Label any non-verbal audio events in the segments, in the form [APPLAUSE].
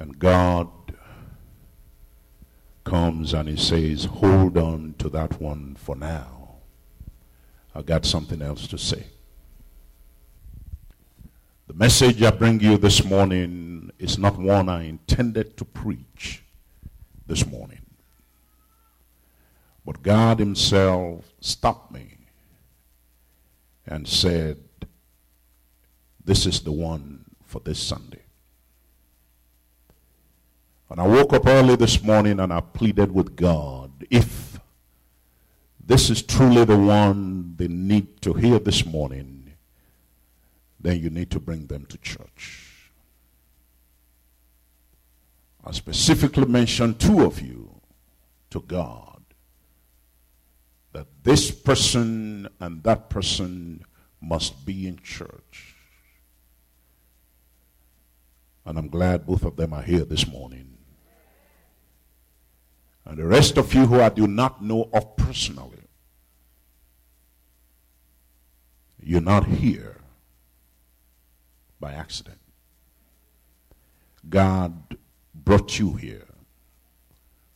And God comes and he says, hold on to that one for now. I got something else to say. The message I bring you this morning is not one I intended to preach this morning. But God Himself stopped me and said, This is the one for this Sunday. And I woke up early this morning and I pleaded with God, if this is truly the one they need to hear this morning, then you need to bring them to church. I specifically mentioned two of you to God that this person and that person must be in church. And I'm glad both of them are here this morning. And the rest of you who I do not know of personally, you're not here by accident. God brought you here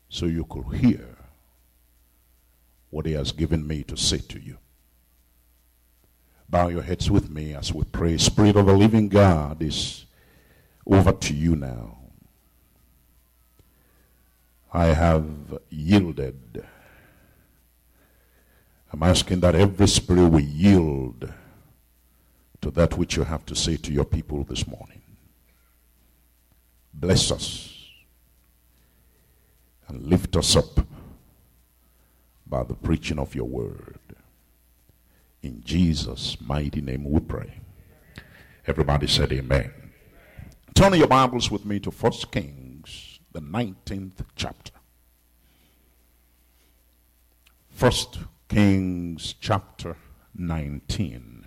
so you could hear what he has given me to say to you. Bow your heads with me as we pray. Spirit of the living God is over to you now. I have yielded. I'm asking that every spirit will yield to that which you have to say to your people this morning. Bless us and lift us up by the preaching of your word. In Jesus' mighty name we pray. Everybody said amen. Turn your Bibles with me to 1 Kings, the 19th chapter. 1 Kings chapter 19.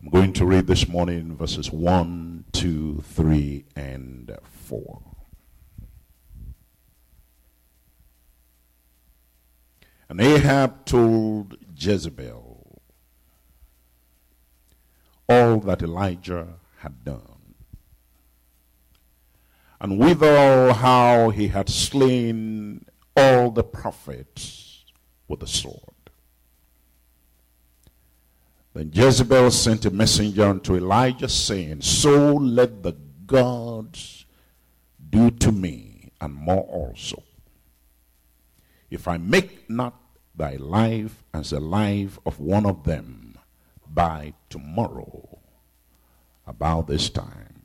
I'm going to read this morning verses 1, 2, 3, and 4. And Ahab told Jezebel all that Elijah had done. And withal how he had slain all the prophets with the sword. Then Jezebel sent a messenger unto Elijah, saying, So let the gods do to me, and more also, if I make not thy life as the life of one of them by tomorrow about this time.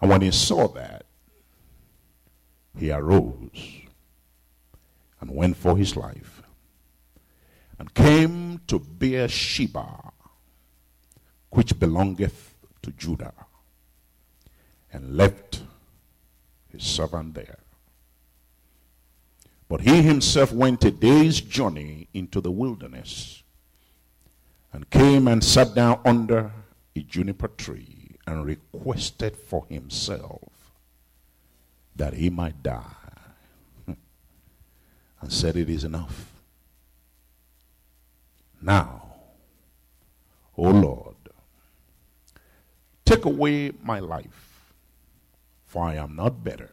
And when he saw that, he arose and went for his life and came to Beersheba, which belongeth to Judah, and left his servant there. But he himself went a day's journey into the wilderness and came and sat down under a juniper tree and requested for himself that he might die [LAUGHS] and said, It is enough. Now, O Lord, take away my life, for I am not better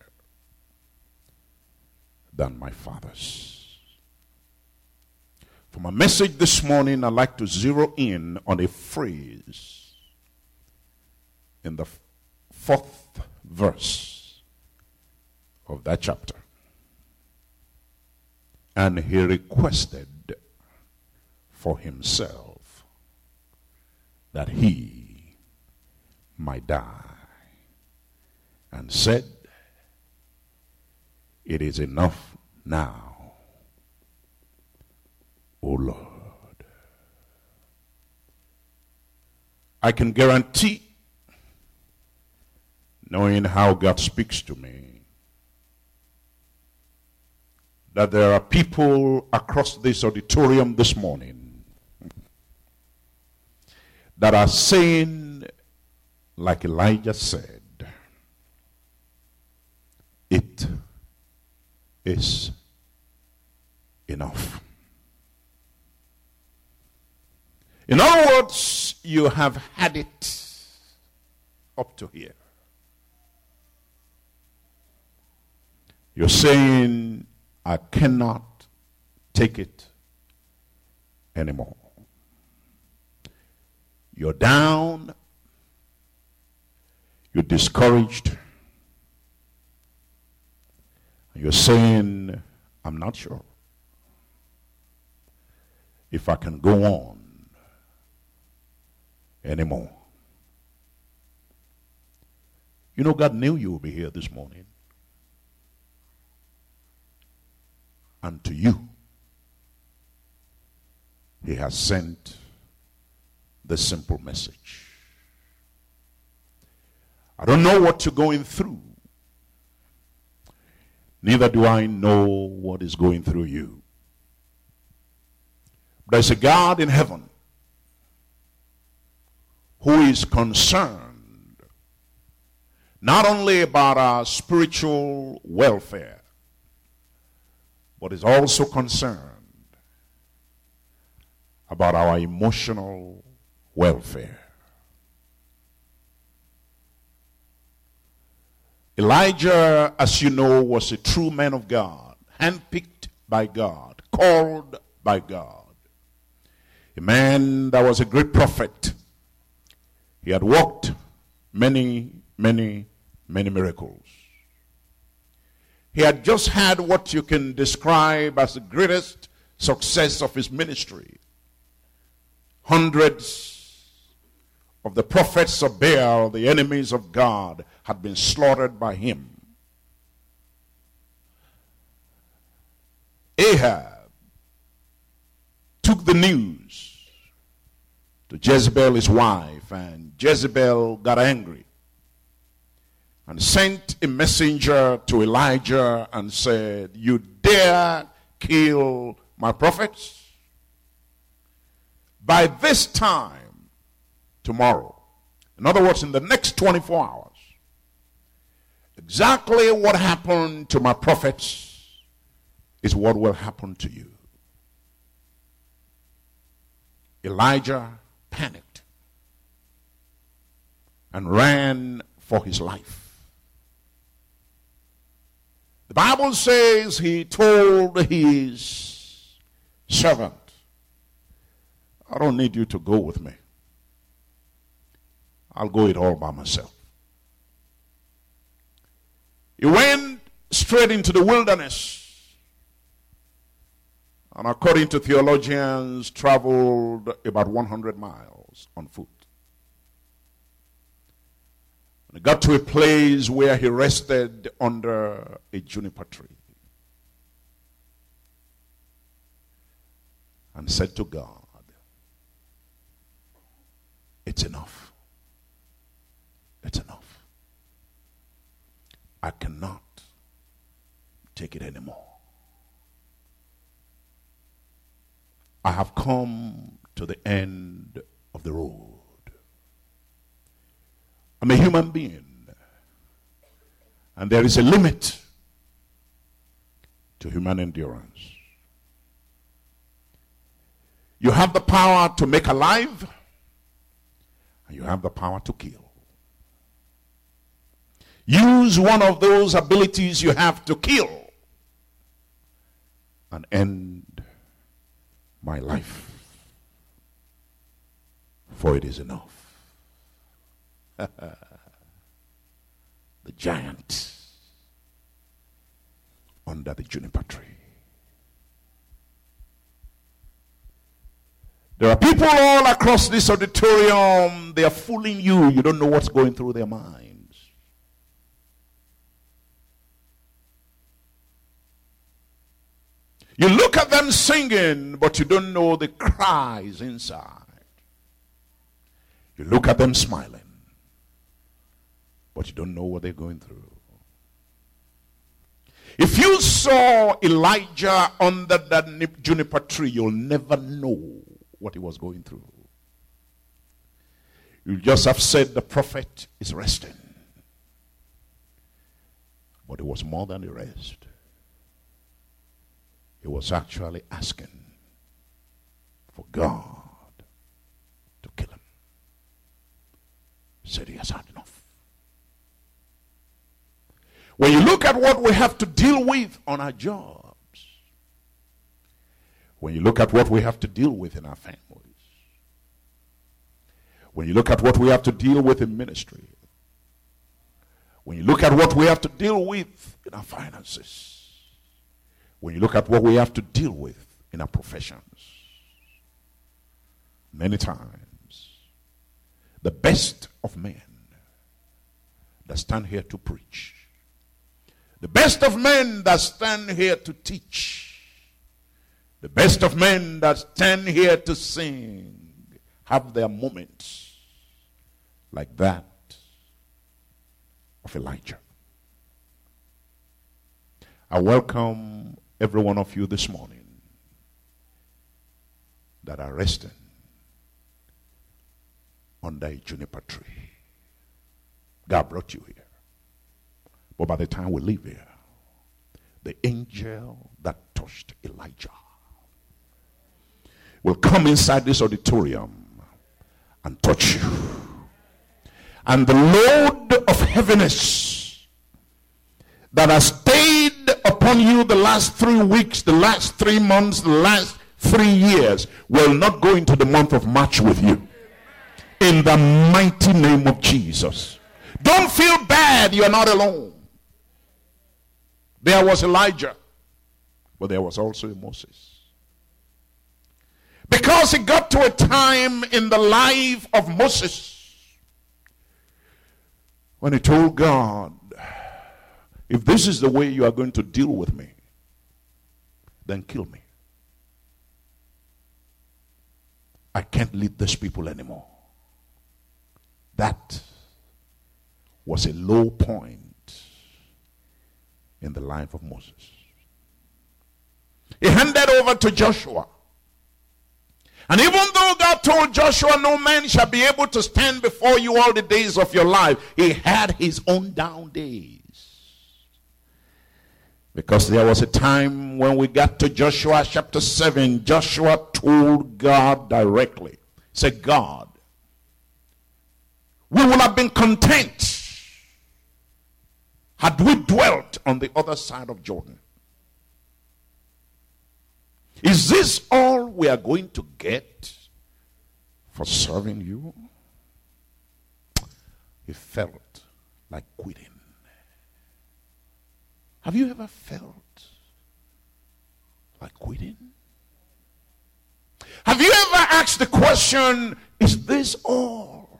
than my father's. For my message this morning, I'd like to zero in on a phrase in the fourth verse of that chapter. And he requested for himself that he might die and said, It is enough now, O Lord. I can guarantee, knowing how God speaks to me, that there are people across this auditorium this morning that are saying, like Elijah said, it is enough. In other words, you have had it up to here. You're saying, I cannot take it anymore. You're down. You're discouraged. You're saying, I'm not sure if I can go on anymore. You know, God knew you would be here this morning. And to you, He has sent the simple message. I don't know what you're going through. Neither do I know what is going through you. But There's a God in heaven who is concerned not only about our spiritual welfare, but is also concerned about our emotional welfare. Elijah, as you know, was a true man of God, handpicked by God, called by God. A man that was a great prophet. He had worked many, many, many miracles. He had just had what you can describe as the greatest success of his ministry. Hundreds of the prophets of Baal, the enemies of God, had been slaughtered by him. Ahab took the news to Jezebel, his wife, and Jezebel got angry and sent a messenger to Elijah and said, You dare kill my prophets? By this time, tomorrow, in other words, in the next 24 hours, exactly what happened to my prophets is what will happen to you. Elijah panicked and ran for his life. The Bible says he told his servant, I don't need you to go with me. I'll go it all by myself. He went straight into the wilderness. And according to theologians, traveled about 100 miles on foot. And he got to a place where he rested under a juniper tree. And said to God, It's enough. It's enough. I cannot take it anymore. I have come to the end of the road. I'm a human being. And there is a limit to human endurance. You have the power to make alive, and you have the power to kill. Use one of those abilities you have to kill and end my life. For it is enough. [LAUGHS] the giant under the juniper tree. There are people all across this auditorium, they are fooling you. You don't know what's going through their minds. You look at them singing, but you don't know the cries inside. You look at them smiling, but you don't know what they're going through. If you saw Elijah under that juniper tree, you'll never know what he was going through. You just have said the prophet is resting. But it was more than a rest. He was actually asking for God to kill him. He said he has had enough. When you look at what we have to deal with on our jobs, when you look at what we have to deal with in our families, when you look at what we have to deal with in ministry, when you look at what we have to deal with in our finances, when you look at what we have to deal with in our professions, many times, the best of men that stand here to preach, the best of men that stand here to teach, the best of men that stand here to sing, have their moments like that of Elijah. I welcome every one of you this morning that are resting under a juniper tree. God brought you here. But by the time we leave here, the angel that touched Elijah will come inside this auditorium and touch you. And the load of heaviness that has stayed upon you the last three weeks, the last three months, the last three years will not go into the month of March with you. In the mighty name of Jesus. Don't feel bad, you're not alone. There was Elijah, but there was also Moses. Because it got to a time in the life of Moses when he told God, if this is the way you are going to deal with me, then kill me. I can't lead these people anymore. That was a low point in the life of Moses. He handed over to Joshua. And even though God told Joshua, No man shall be able to stand before you all the days of your life, he had his own down days. Because there was a time when we got to Joshua chapter 7, Joshua told God directly, said, God, we would have been content had we dwelt on the other side of Jordan. Is this all we are going to get for serving you? He felt like quitting. Have you ever felt like quitting? Have you ever asked the question, is this all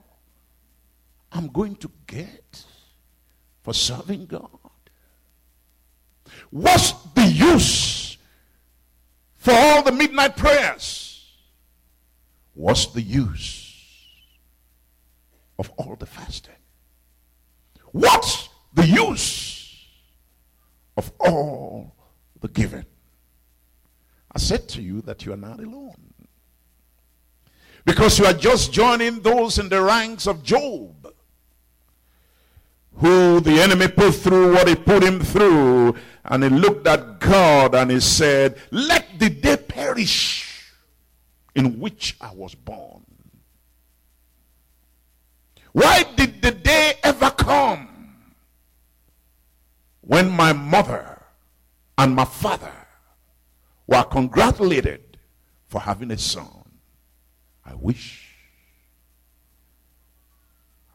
I'm going to get for serving God? What's the use for all the midnight prayers? What's the use of all the fasting? What's the use of all the giving? I said to you that you are not alone. Because you are just joining those in the ranks of Job, who the enemy put through what he put him through. And he looked at God and he said, Let the day perish in which I was born. Why did the day ever come when my mother and my father were congratulated for having a son? I wish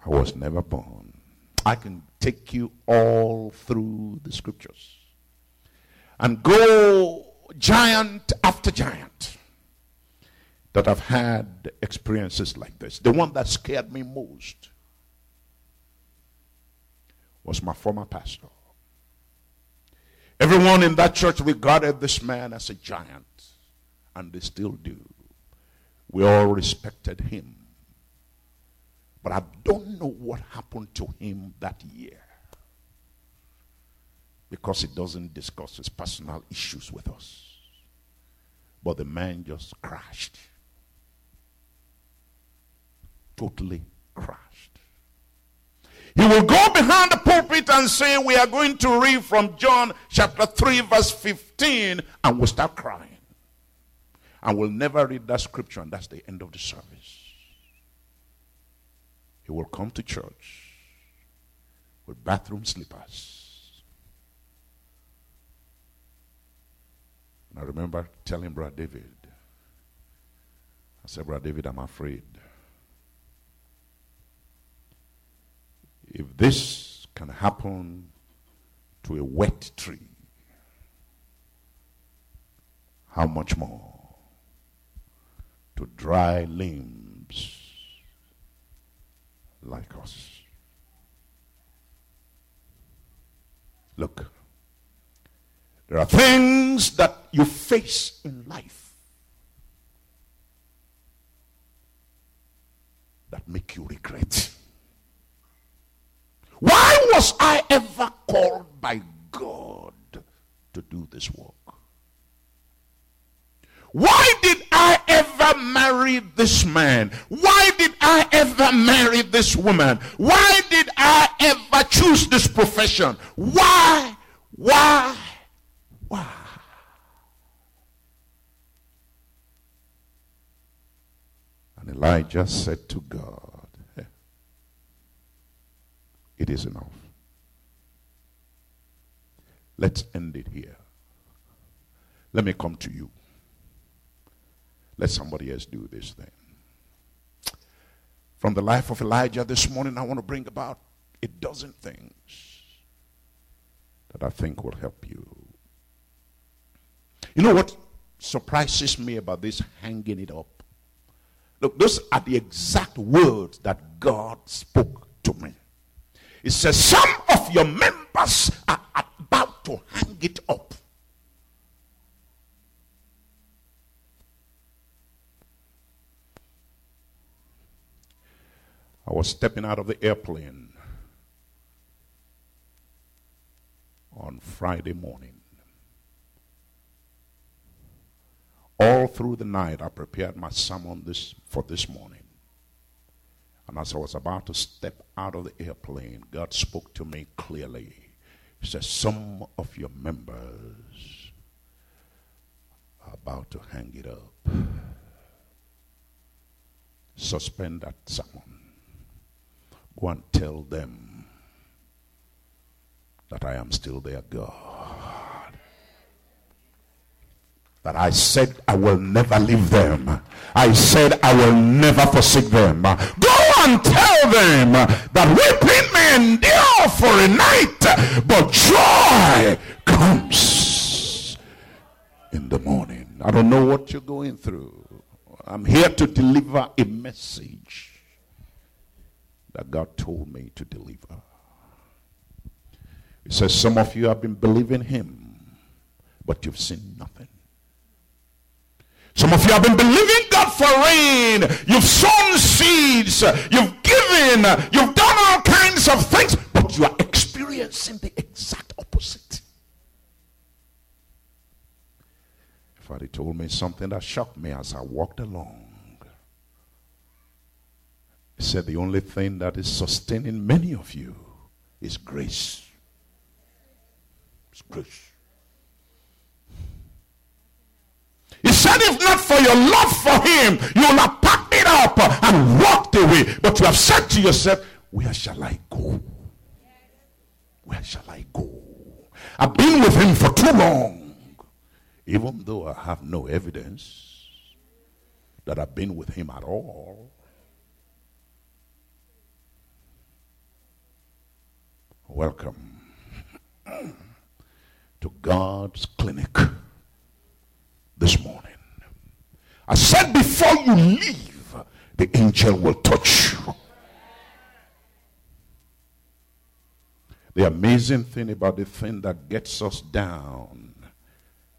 I was never born. I can take you all through the scriptures and go giant after giant that have had experiences like this. The one that scared me most was my former pastor. Everyone in that church regarded this man as a giant, and they still do. We all respected him. But I don't know what happened to him that year. Because he doesn't discuss his personal issues with us. But the man just crashed. Totally crashed. He will go behind the pulpit and say, We are going to read from John chapter 3, verse 15, and we'll start crying and we'll never read that scripture, and that's the end of the service. He will come to church with bathroom slippers. And I remember telling Brother David, I said, Brother David, I'm afraid. If this can happen to a wet tree, how much more to dry limbs? Like us? Look, there are things that you face in life that make you regret. Why was I ever called by God to do this work? Why did I ever marry this man? Why did I ever marry this woman? Why did I ever choose this profession? Why? Why? Why? And Elijah said to God, It is enough. Let's end it here. Let me come to you. Let somebody else do this thing. From the life of Elijah this morning, I want to bring about a dozen things that I think will help you. You know what surprises me about this hanging it up? Look, those are the exact words that God spoke to me. He says, Some of your members are about to hang it up. Was stepping out of the airplane on Friday morning. All through the night, I prepared my sermon this, for this morning. And as I was about to step out of the airplane, God spoke to me clearly. He said, Some of your members are about to hang it up. Suspend that sermon. Go and tell them that I am still their God. That I said I will never leave them. I said I will never forsake them. Go and tell them that weeping may endure for a night, but joy comes in the morning. I don't know what you're going through. I'm here to deliver a message that God told me to deliver. He says, Some of you have been believing Him, but you've seen nothing. Some of you have been believing God for rain. You've sown seeds. You've given. You've done all kinds of things, but you are experiencing the exact opposite. Father told me something that shocked me as I walked along. He said, The only thing that is sustaining many of you is grace. It's grace. He said, If not for your love for him, you will have packed it up and walked away. But you have said to yourself, Where shall I go? Where shall I go? I've been with him for too long. Even though I have no evidence that I've been with him at all. Welcome to God's clinic this morning. I said before you leave, the angel will touch you. The amazing thing about the thing that gets us down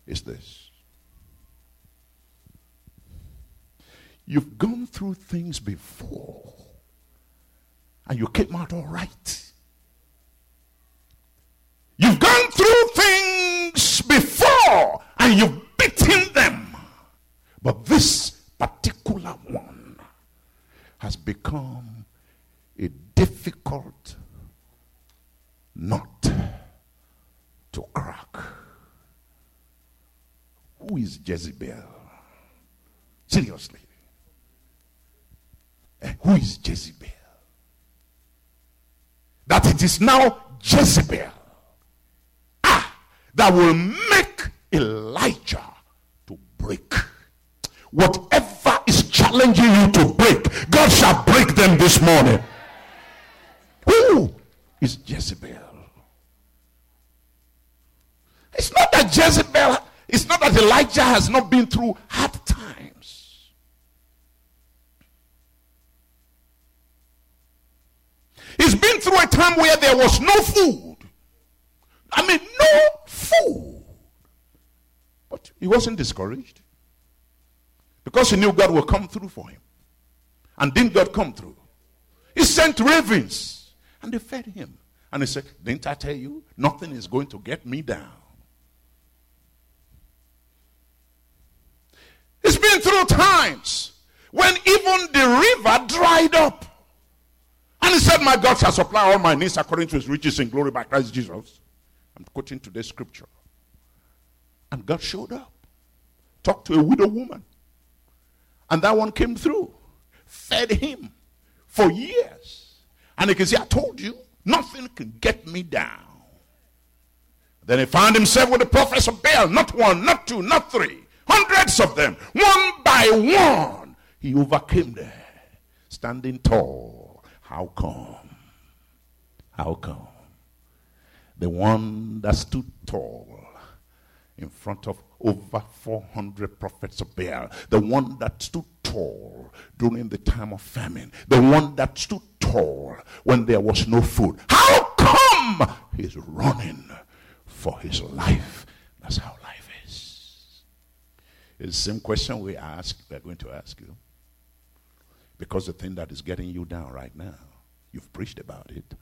is this. You've gone through things before and you came out all right. You've gone through things before and you've beaten them. But this particular one has become a difficult nut to crack. Who is Jezebel? Seriously. Eh, who is Jezebel? That it is now Jezebel that will make Elijah to break. Whatever is challenging you to break, God shall break them this morning. Who is Jezebel? It's not that Jezebel, it's not that Elijah has not been through hard times. He's been through a time where there was no food. I mean, no food. But he wasn't discouraged because he knew God would come through for him. And didn't God come through? He sent ravens and they fed him. And he said, Didn't I tell you? Nothing is going to get me down. He's been through times when even the river dried up. And he said, My God shall supply all my needs according to his riches in glory by Christ Jesus. I'm quoting today's scripture. And God showed up, talked to a widow woman. And that one came through, fed him for years. And he can say, I told you, nothing can get me down. Then he found himself with the prophets of Baal, not one, not two, not three, hundreds of them, one by one. He overcame them, standing tall. How come? How come? The one that stood tall in front of over 400 prophets of Baal, the one that stood tall during the time of famine, the one that stood tall when there was no food. How come he's running for his life? That's how life is. It's the same question we ask, we're going to ask you. Because the thing that is getting you down right now, you've preached about it.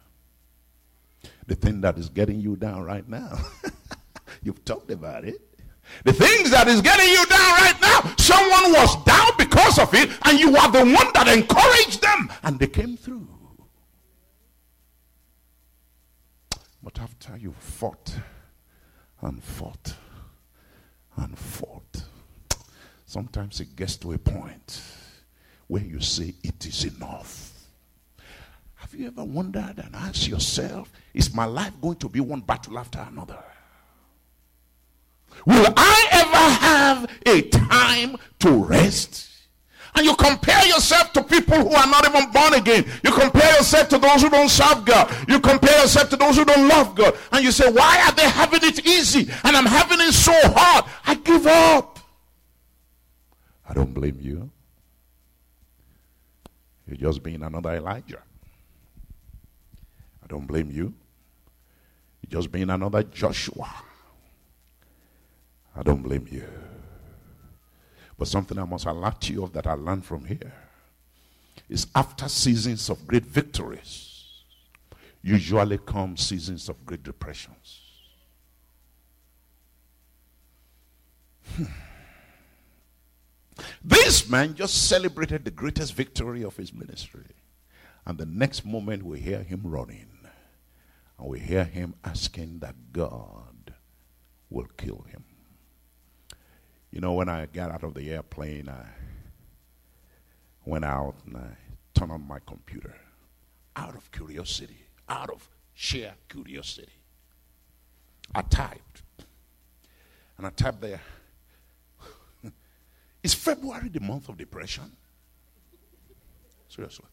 The thing that is getting you down right now, [LAUGHS] you've talked about it. The things that is getting you down right now, someone was down because of it, and you are the one that encouraged them, and they came through. But after you fought and fought and fought, sometimes it gets to a point where you say, It is enough. Have you ever wondered and asked yourself, Is my life going to be one battle after another? Will I ever have a time to rest? And you compare yourself to people who are not even born again. You compare yourself to those who don't serve God. You compare yourself to those who don't love God. And you say, Why are they having it easy? And I'm having it so hard. I give up. I don't blame you. You're just being another Elijah. Don't blame you. You're just being another Joshua. I don't blame you. But something I must alert you of that I learned from here is after seasons of great victories, usually come seasons of great depressions. Hmm. This man just celebrated the greatest victory of his ministry. And the next moment we hear him running. And we hear him asking that God will kill him. You know, when I got out of the airplane, I went out and I turned on my computer out of curiosity, out of sheer curiosity. I typed. And I typed there, [LAUGHS] is February the month of depression? Seriously.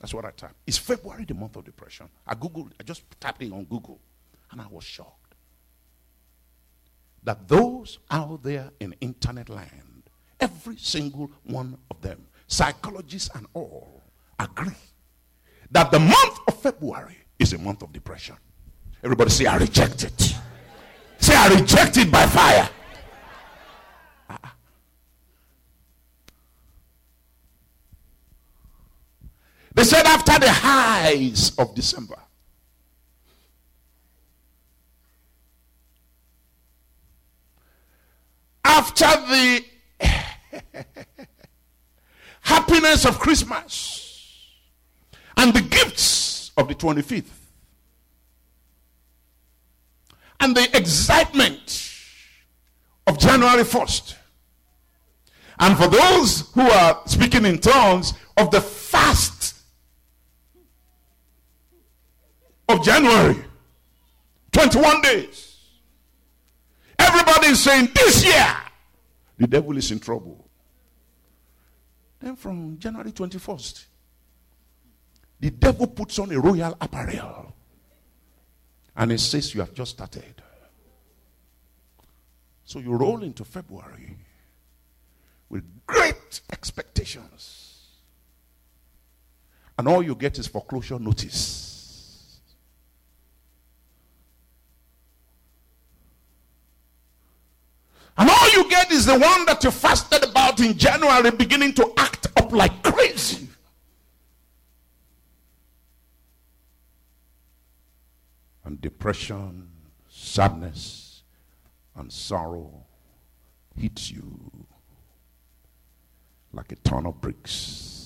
That's what I typed. Is February the month of depression? I Googled, I just typed it on Google, and I was shocked that those out there in internet land, every single one of them, psychologists and all, agree that the month of February is a month of depression. Everybody say, I reject it. Say, I reject it by fire. They said after the highs of December, after the [LAUGHS] happiness of Christmas and the gifts of the 25th and the excitement of January 1st. And for those who are speaking in tongues of the fast of January, 21 days. Everybody is saying, This year, the devil is in trouble. Then from January 21st, the devil puts on a royal apparel and he says you have just started. So you roll into February with great expectations. And all you get is foreclosure notice. And all you get is the one that you fasted about in January beginning to act up like crazy. And depression, sadness, and sorrow hits you like a ton of bricks.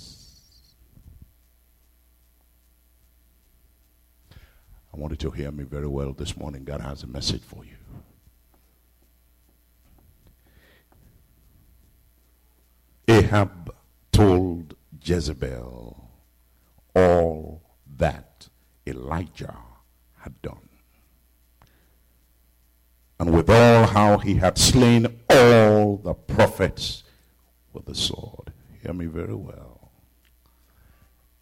I want you to hear me very well this morning. God has a message for you. Ahab told Jezebel all that Elijah had done. And with all how he had slain all the prophets with the sword. Hear me very well.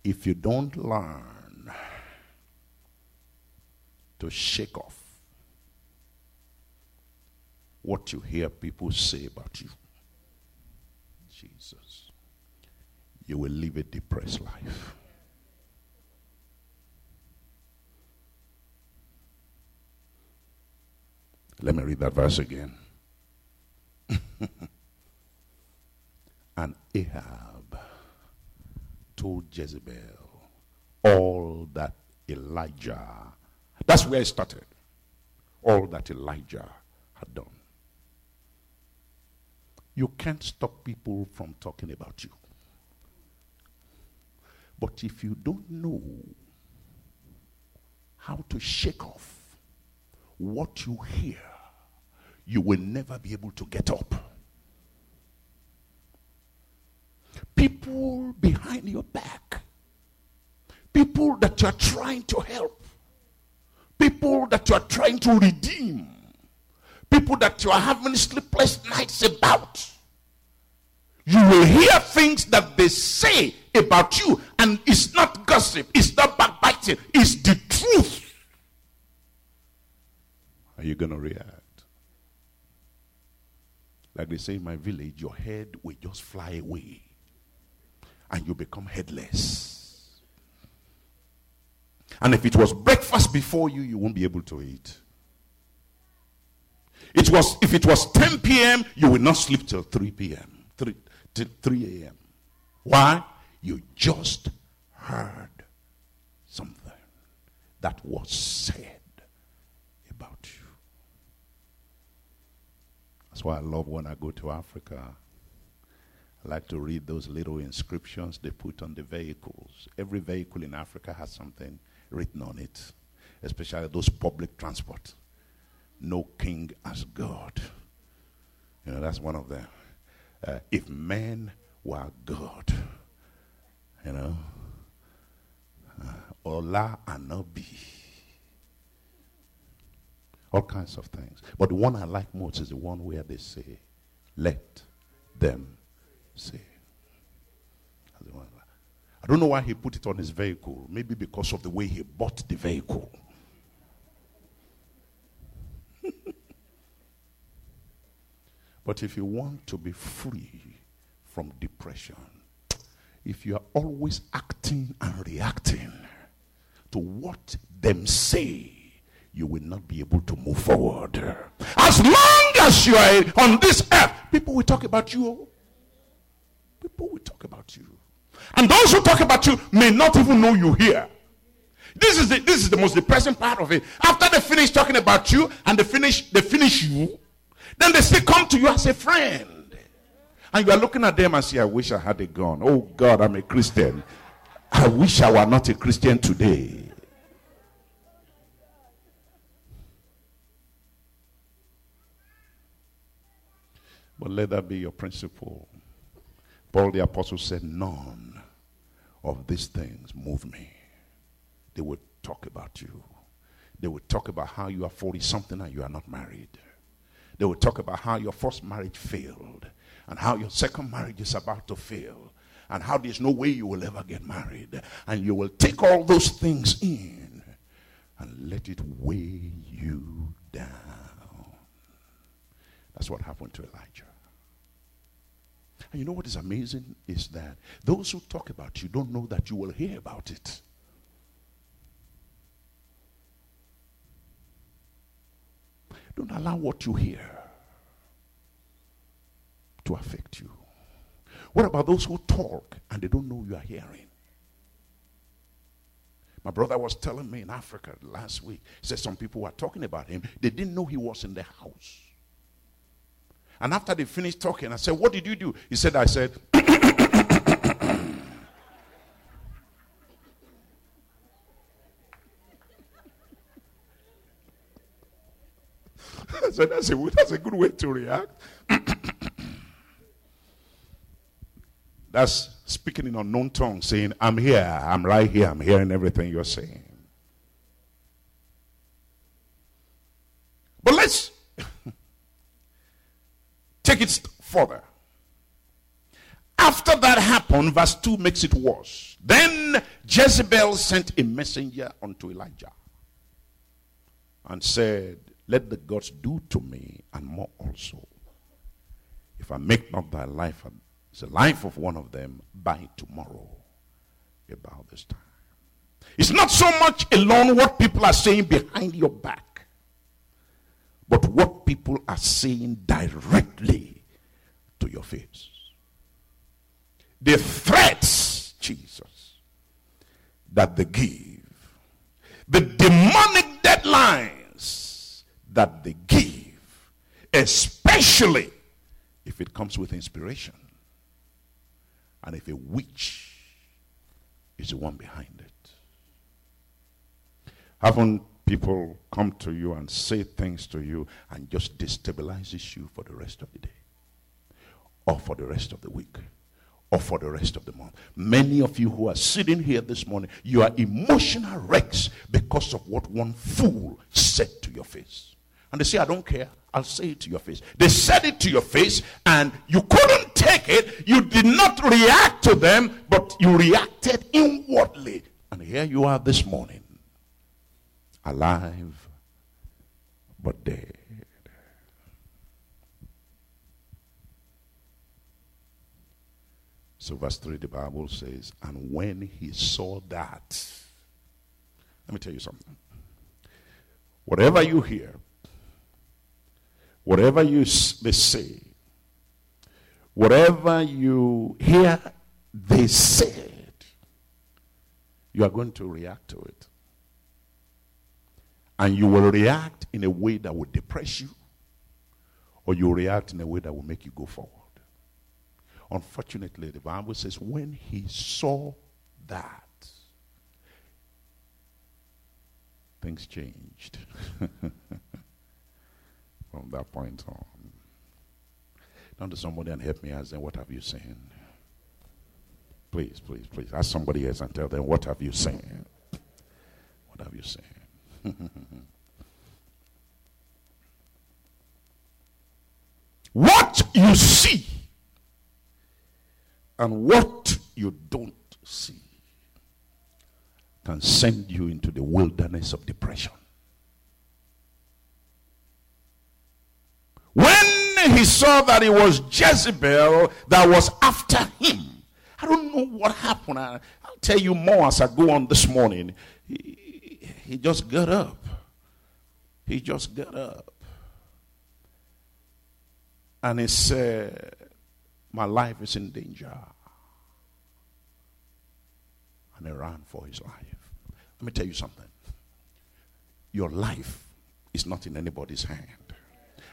If you don't learn to shake off what you hear people say about you, Jesus, you will live a depressed life. Let me read that verse again. [LAUGHS] and Ahab told Jezebel all that Elijah, that's where it started, all that Elijah had done. You can't stop people from talking about you. But if you don't know how to shake off what you hear, you will never be able to get up. People behind your back, people that you're trying to help, people that you're trying to redeem, people that you are having sleepless nights about. You will hear things that they say about you, and it's not gossip, it's not backbiting, it's the truth. Are you going to react? Like they say in my village, your head will just fly away and you become headless. And if it was breakfast before you, you won't be able to eat. It was if it was 10 p.m., you will not sleep till 3 p.m. 3, 3 a.m. Why? You just heard something that was said about you. That's why I love when I go to Africa. I like to read those little inscriptions they put on the vehicles. Every vehicle in Africa has something written on it, especially those public transport. No king as God. You know, that's one of them. Uh, if men were God, you know, uh, Ola Anobi, all kinds of things. But the one I like most is the one where they say, let them say. I don't know why he put it on his vehicle. Maybe because of the way he bought the vehicle. But if you want to be free from depression, if you are always acting and reacting to what them say, you will not be able to move forward. As long as you are on this earth, people will talk about you. People will talk about you. And those who talk about you may not even know you here. This is the, this is the most depressing part of it. After they finish talking about you and they finish they finish you, then they still come to you as a friend. And you are looking at them and say, I wish I had a gun. Oh God, I'm a Christian. I wish I were not a Christian today. But let that be your principle. Paul the Apostle said, None of these things move me. They would talk about you. They would talk about how you are 40 something and you are not married. They will talk about how your first marriage failed and how your second marriage is about to fail and how there's no way you will ever get married. And you will take all those things in and let it weigh you down. That's what happened to Elijah. And you know what is amazing is that those who talk about you don't know that you will hear about it. Don't allow what you hear to affect you. What about those who talk and they don't know you are hearing? My brother was telling me in Africa last week, he said some people were talking about him. They didn't know he was in the house. And after they finished talking, I said, What did you do? He said, I said, Said, that's a, that's a good way to react. [COUGHS] That's speaking in unknown tongue, saying, I'm here, I'm right here, I'm hearing everything you're saying. But let's [LAUGHS] take it further. After that happened, verse 2 makes it worse. Then Jezebel sent a messenger unto Elijah and said, Let the gods do to me and more also, if I make not thy life the life of one of them by tomorrow about this time. It's not so much alone what people are saying behind your back, but what people are saying directly to your face. The threats, Jesus, that they give, the demonic deadlines that they give, especially if it comes with inspiration and if a witch is the one behind it. Haven't people come to you and say things to you and just destabilizes you for the rest of the day or for the rest of the week or for the rest of the month. Many of you who are sitting here this morning, you are emotional wrecks because of what one fool said to your face. And they say, I don't care. I'll say it to your face. They said it to your face, and you couldn't take it. You did not react to them, but you reacted inwardly. And here you are this morning, alive but dead. So, verse 3, the Bible says, And when he saw that, let me tell you something. Whatever you hear, Whatever you they say, whatever you hear they said, you are going to react to it. And you will react in a way that will depress you, or you react in a way that will make you go forward. Unfortunately, the Bible says when he saw that, things changed. [LAUGHS] from that point on. Turn to somebody and help me ask them, What have you seen? Please, please, please. Ask somebody else and tell them, What have you seen? What have you seen? [LAUGHS] what you see and what you don't see can send you into the wilderness of depression. When he saw that it was Jezebel that was after him, I don't know what happened. I, will tell you more as I go on this morning. He, he just got up. He just got up. And he said, My life is in danger. And he ran for his life. Let me tell you something. Your life is not in anybody's hand.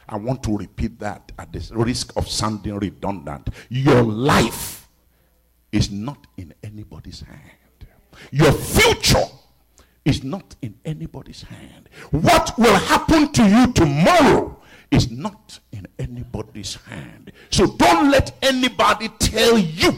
I want to repeat that at the risk of sounding redundant. Your life is not in anybody's hand. Your future is not in anybody's hand. What will happen to you tomorrow is not in anybody's hand. So don't let anybody tell you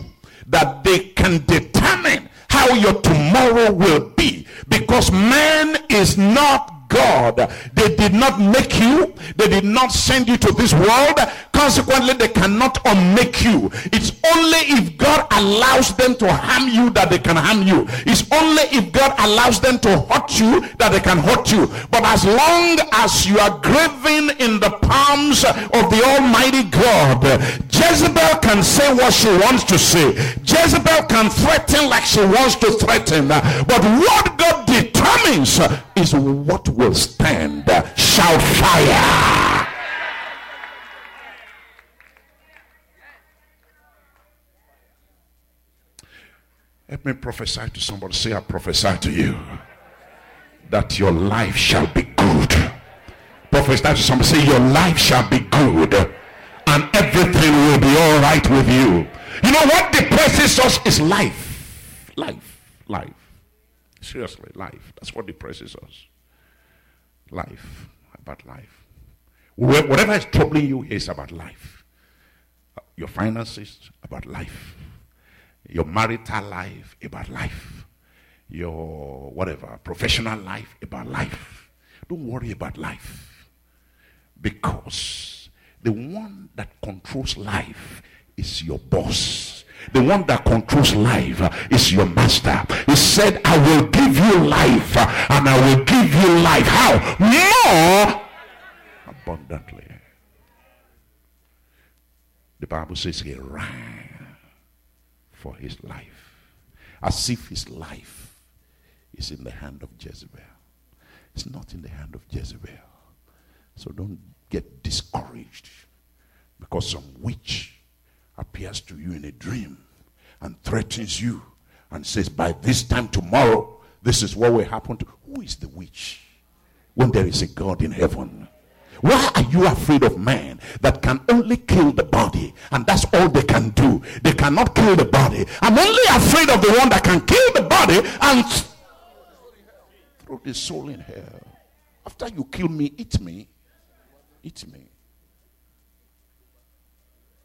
that they can determine how your tomorrow will be because man is not God. They did not make you. They did not send you to this world. Consequently, they cannot unmake you. It's only if God allows them to harm you that they can harm you. It's only if God allows them to hurt you that they can hurt you. But as long as you are graven in the palms of the Almighty God, Jezebel can say what she wants to say. Jezebel can threaten like she wants to threaten. But what God determines uh, is what will stand. Uh, shall fire. Let me prophesy to somebody. Say, I prophesy to you that your life shall be good. Prophesy to somebody. Say, your life shall be good. And everything will be all right with you. You know what depresses us is life. Life. Life. Seriously, life. That's what depresses us. Life. About life. Whatever is troubling you is about life. Your finances, about life your marital life, about life, your whatever, professional life, about life. Don't worry about life. Because the one that controls life is your boss. The one that controls life uh, is your master. He said, I will give you life uh, and I will give you life. How? More abundantly. The Bible says he ran for his life. As if his life is in the hand of Jezebel. It's not in the hand of Jezebel. So don't get discouraged because some witch appears to you in a dream and threatens you and says, By this time tomorrow, this is what will happen to. Who is the witch? When there is a God in heaven why are you afraid of man that can only kill the body and that's all they can do? They cannot kill the body. I'm only afraid of the one that can kill the body and throw the soul in hell. After you kill me, eat me. Eat me.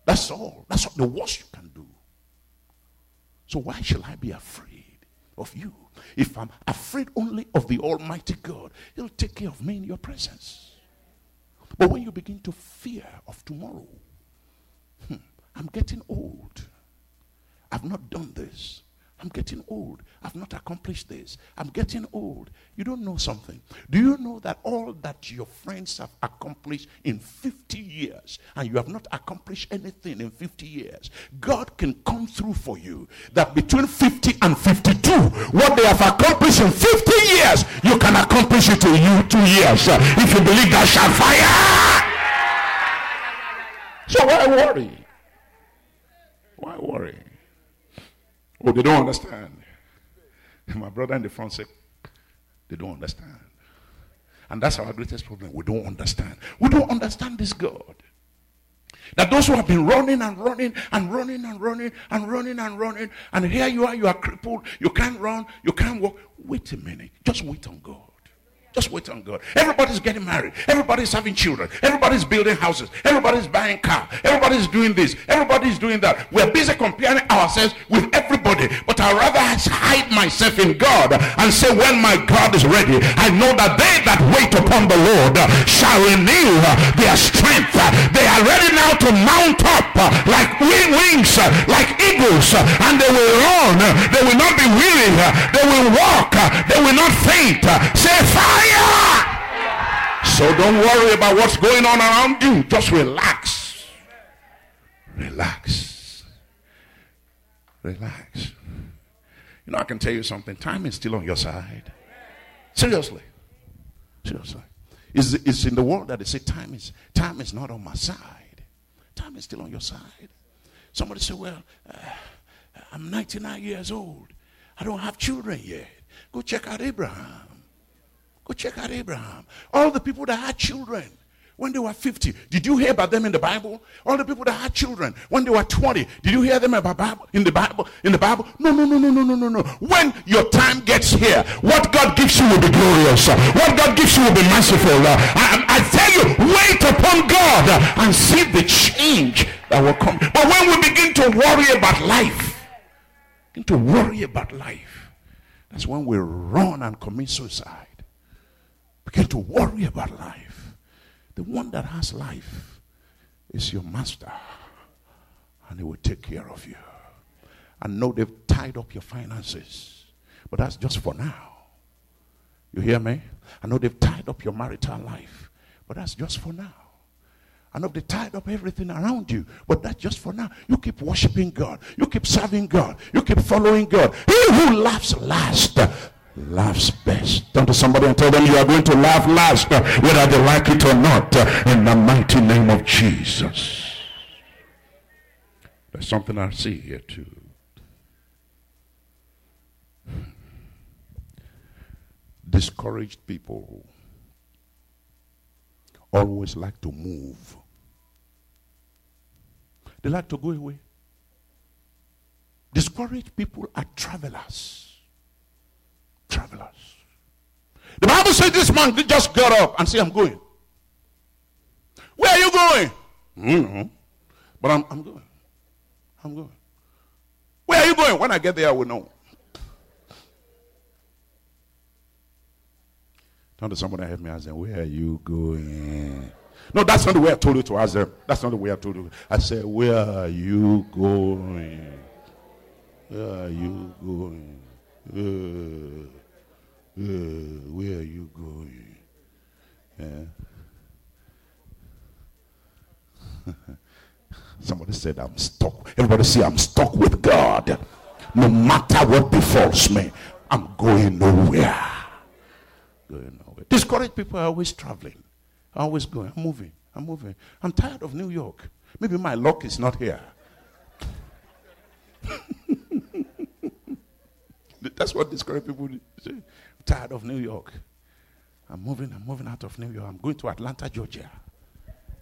That's all. That's all, the worst you can do. So why shall I be afraid of you? If I'm afraid only of the Almighty God, He'll take care of me in your presence. But when you begin to fear of tomorrow, hmm, I'm getting old. I've not done this. I'm getting old. I've not accomplished this. I'm getting old. You don't know something. Do you know that all that your friends have accomplished in 50 years and you have not accomplished anything in 50 years? God can come through for you. That between 50 and 52, what they have accomplished in 50 years, you can accomplish it in you two years. If you believe that shall fire. So why worry? Why worry? Oh, they don't understand. [LAUGHS] My brother in the front said, they don't understand. And that's our greatest problem. We don't understand. We don't understand this God. That those who have been running and running and running and running and running and running, and here you are, you are crippled, you can't run, you can't walk. Wait a minute. Just wait on God. Just wait on God. Everybody's getting married. Everybody's having children. Everybody's building houses. Everybody's buying cars. Everybody's doing this. Everybody's doing that. We're busy comparing ourselves with everybody. But I'd rather hide myself in God and say, when my God is ready, I know that they that wait upon the Lord shall renew their strength. They are ready now to mount up like wings, like eagles, and they will run. They will not be weary. They will walk. They will not faint. Say, fire So don't worry about what's going on around you. Just relax. Relax. Relax. You know, I can tell you something. Time is still on your side. Seriously. Seriously. It's, it's in the world that they say time is time is not on my side. Time is still on your side. Somebody say, Well, uh, I'm 99 years old. I don't have children yet. Go check out Abraham. Check out Abraham. All the people that had children when they were 50. Did you hear about them in the Bible? All the people that had children when they were 20. Did you hear them about Bible in the Bible? In the Bible? No, no, no, no, no, no, no, no. When your time gets here, what God gives you will be glorious. What God gives you will be merciful. I, I tell you, wait upon God and see the change that will come. But when we begin to worry about life, begin to worry about life, that's when we run and commit suicide. Begin to worry about life. The one that has life is your master, and he will take care of you. I know they've tied up your finances, but that's just for now. You hear me? I know they've tied up your marital life, but that's just for now. I know they tied up everything around you, but that's just for now. You keep worshiping God. You keep serving God. You keep following God. He who laughs last laughs best. Turn to somebody and tell them you are going to laugh last, uh, whether they like it or not, uh, in the mighty name of Jesus. There's something I see here too. Discouraged people always like to move. They like to go away. Discouraged people are travelers. Travelers. The Bible says this man just got up and said, I'm going. Where are you going? Mm-hmm. But I'm, I'm going. I'm going. Where are you going? When I get there, I will know. Turn to somebody help me ask them, Where are you going? No, that's not the way I told you to ask them. That's not the way I told you. I said, Where are you going? Where are you going? Uh, uh, where are you going? Yeah. [LAUGHS] Somebody said, I'm stuck. Everybody say, I'm stuck with God. No matter what befalls me, I'm going nowhere. Going nowhere. Discouraged people are always traveling, always going. I'm moving. I'm moving. I'm tired of New York. Maybe my luck is not here. [LAUGHS] That's what discouraged people say. Tired of New York. I'm moving. I'm moving out of New York. I'm going to Atlanta, Georgia.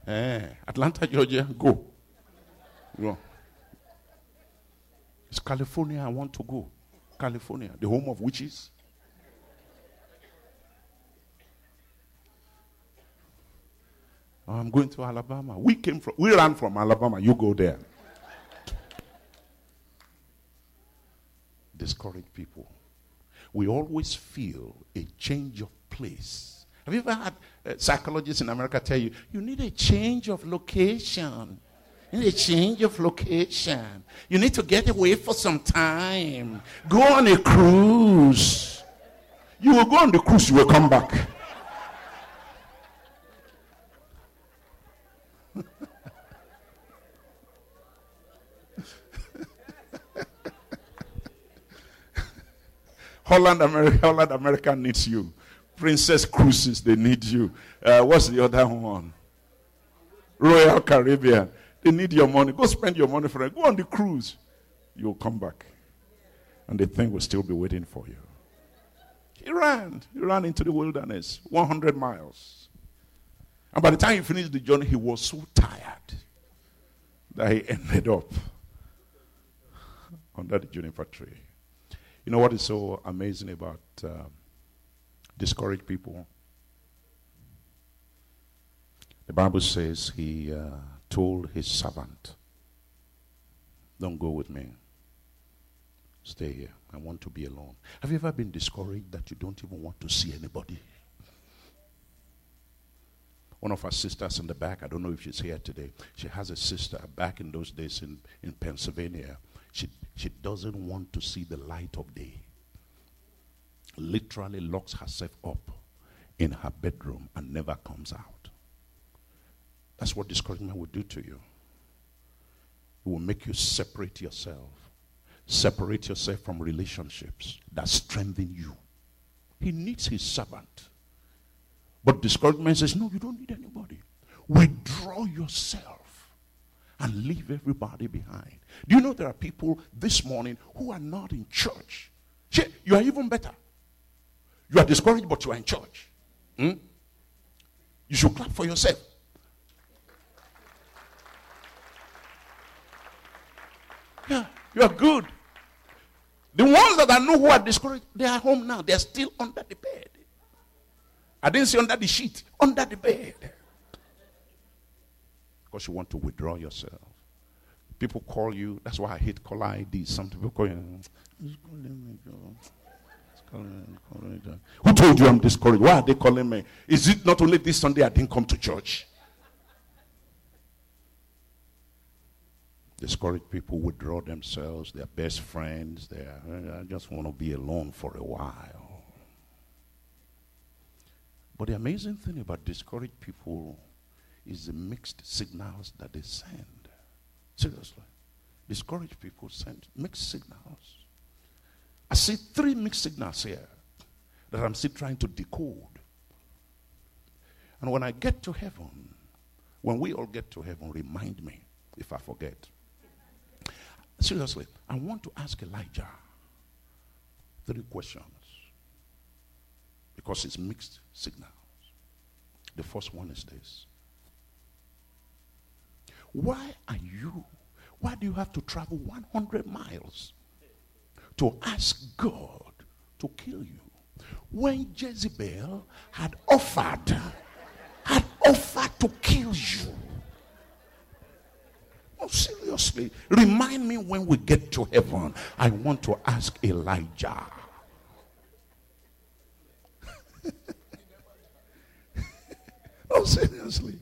Eh, Atlanta, Georgia, go. Go. It's California I want to go. California, the home of witches. I'm going to Alabama. We came from, we ran from Alabama. You go there. Discouraged people. We always feel a change of place. Have you ever had uh, psychologists in America tell you, you need a change of location? You need a change of location. You need to get away for some time. Go on a cruise. You will go on the cruise, you will come back. Holland America, Holland America needs you. Princess Cruises, they need you. Uh, what's the other one? Royal Caribbean. They need your money. Go spend your money for it. Go on the cruise. You'll come back. And the thing will still be waiting for you. He ran. He ran into the wilderness, 100 miles. And by the time he finished the journey, he was so tired that he [LAUGHS] ended up under the juniper tree. You know what is so amazing about uh, discouraged people? The Bible says he uh, told his servant, Don't go with me. Stay here. I want to be alone. Have you ever been discouraged that you don't even want to see anybody? One of our sisters in the back, I don't know if she's here today, she has a sister back in those days in, in Pennsylvania she, she doesn't want to see the light of day. Literally locks herself up in her bedroom and never comes out. That's what discouragement will do to you. It will make you separate yourself. Separate yourself from relationships that strengthen you. He needs his servant. But discouragement says, no, you don't need anybody. Withdraw yourself and leave everybody behind. Do you know there are people this morning who are not in church? You are even better. You are discouraged, but you are in church. Hmm? You should clap for yourself. Yeah, you are good. The ones that I know who are discouraged, they are home now. They are still under the bed. I didn't say under the sheet, under the bed because you want to withdraw yourself. People call you, that's why I hate call ID. Some people call you, mm, who told you I'm discouraged? Why are they calling me? Is it not only this Sunday I didn't come to church? Discouraged people withdraw themselves, their best friends. They eh, I just want to be alone for a while. But the amazing thing about discouraged people is the mixed signals that they send. Seriously. Discouraged people send mixed signals. I see three mixed signals here that I'm still trying to decode. And when I get to heaven, when we all get to heaven, remind me if I forget. Seriously, I want to ask Elijah three questions because it's mixed signals. The first one is this Why are you, why do you have to travel 100 miles to ask God to kill you? When Jezebel had offered, had offered to kill you. Oh, seriously. Remind me when we get to heaven. I want to ask Elijah. [LAUGHS] oh, seriously.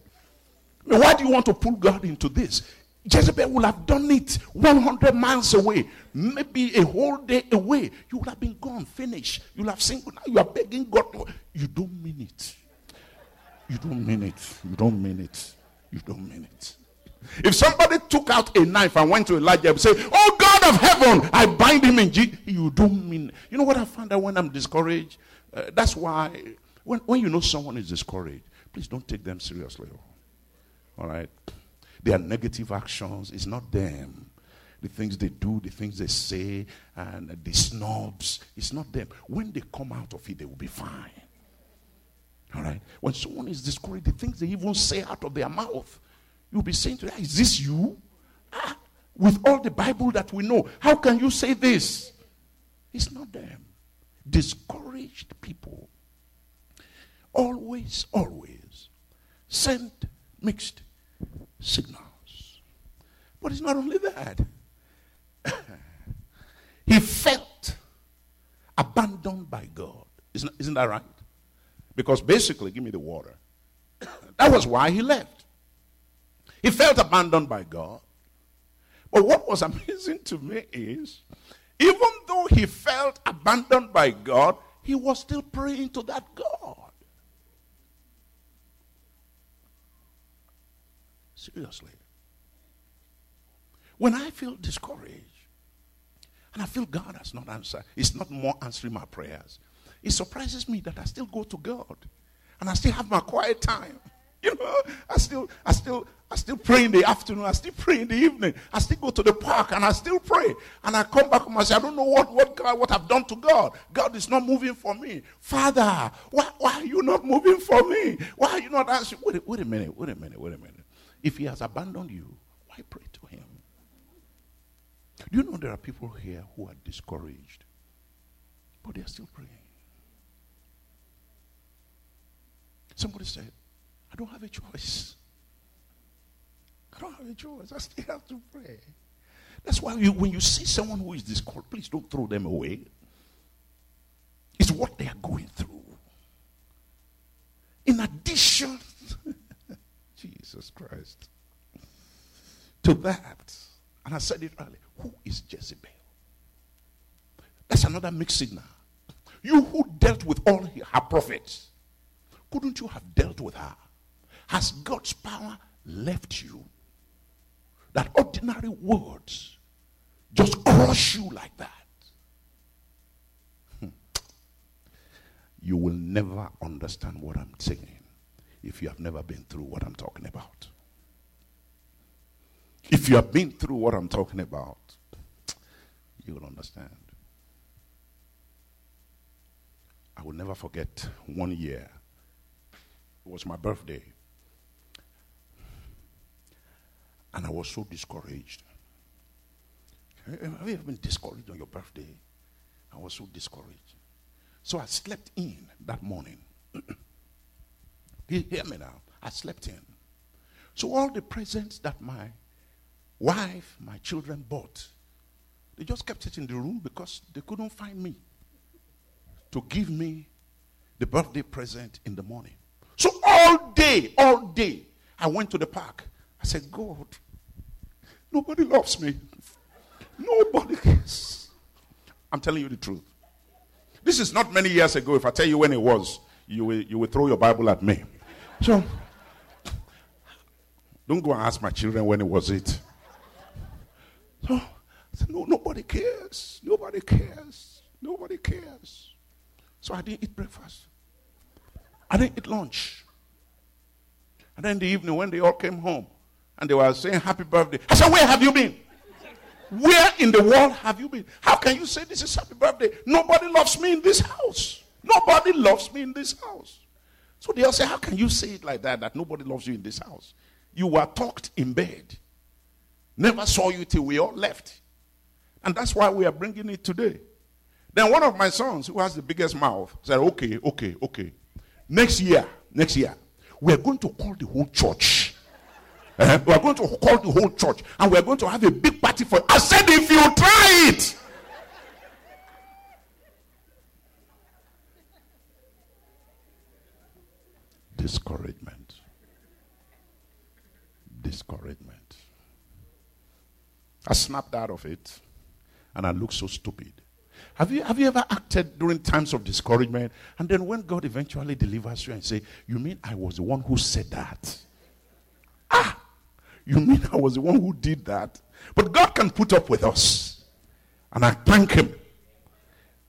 Why do you want to pull God into this? Jezebel would have done it 100 miles away, maybe a whole day away. You would have been gone, finished. You would have seen, now you are begging God. You don't mean it. You don't mean it. You don't mean it. You don't mean it. If somebody took out a knife and went to Elijah and say, Oh God of heaven, I bind him in Jesus. You don't mean. You know what I found out when I'm discouraged? Uh, that's why when, when you know someone is discouraged, please don't take them seriously. All right? Their negative actions is not them. The things they do, the things they say, and the snobs, it's not them. When they come out of it, they will be fine. All right? When someone is discouraged, the things they even say out of their mouth, You'll be saying to them, Is this you? Ah, with all the Bible that we know, how can you say this? It's not them. Discouraged people always, always send mixed signals. But it's not only that. [COUGHS] he felt abandoned by God. Isn't, isn't that right? Because basically, give me the water. [COUGHS] that was why he left. He felt abandoned by God. But what was [LAUGHS] amazing to me is, even though he felt abandoned by God, he was still praying to that God. Seriously. When I feel discouraged, and I feel God has not answered, it's not more answering my prayers. It surprises me that I still go to God and I still have my quiet time. [LAUGHS] You know, I still, I still, I still pray in the afternoon. I still pray in the evening. I still go to the park and I still pray. And I come back and I say, I don't know what, what God, what I've done to God. God is not moving for me. Father, why, why are you not moving for me? Why are you not answering? Wait, wait a minute, wait a minute, wait a minute. If he has abandoned you, why pray to him? Do you know there are people here who are discouraged, but they are still praying? Somebody said, I don't have a choice. [LAUGHS] I don't have a choice. I still have to pray. That's why you, when you see someone who is discouraged, please don't throw them away. It's what they are going through. In addition, Jesus Christ, to that, and I said it earlier, who is Jezebel? That's another mixed signal. You who dealt with all her prophets, couldn't you have dealt with her? Has God's power left you? That ordinary words just crush you like that. Hmm. You will never understand what I'm saying if you have never been through what I'm talking about. If you have been through what I'm talking about, you will understand. I will never forget one year. It was my birthday. And I was so discouraged. Have you ever been discouraged on your birthday? I was so discouraged. So I slept in that morning. [CLEARS THROAT] Hear me now. I slept in. So all the presents that my wife, my children bought, they just kept it in the room because they couldn't find me to give me the birthday present in the morning. So all day, all day, I went to the park. I said, God, Nobody loves me. Nobody cares. I'm telling you the truth. This is not many years ago. If I tell you when it was, you will, you will throw your Bible at me. So, don't go and ask my children when it was it. So, I said, no, nobody cares. Nobody cares. Nobody cares. So I didn't eat breakfast. I didn't eat lunch. And then in the evening, when they all came home and they were saying happy birthday, I said, Where have you been? Where in the world have you been? How can you say this is happy birthday? Nobody loves me in this house. Nobody loves me in this house. So they all say, How can you say it like that, that nobody loves you in this house? You were talked in bed. Never saw you till we all left. And that's why we are bringing it today. Then one of my sons, who has the biggest mouth, said, Okay, okay, okay. Next year, next year, we're going to call the whole church. Uh, we're going to call the whole church and we're going to have a big party for it. I said, if you try it, discouragement. Discouragement. I snapped out of it and I looked so stupid. Have you, have you ever acted during times of discouragement and then when God eventually delivers you and say, You mean I was the one who said that? Ah, you mean I was the one who did that? But God can put up with us. And I thank Him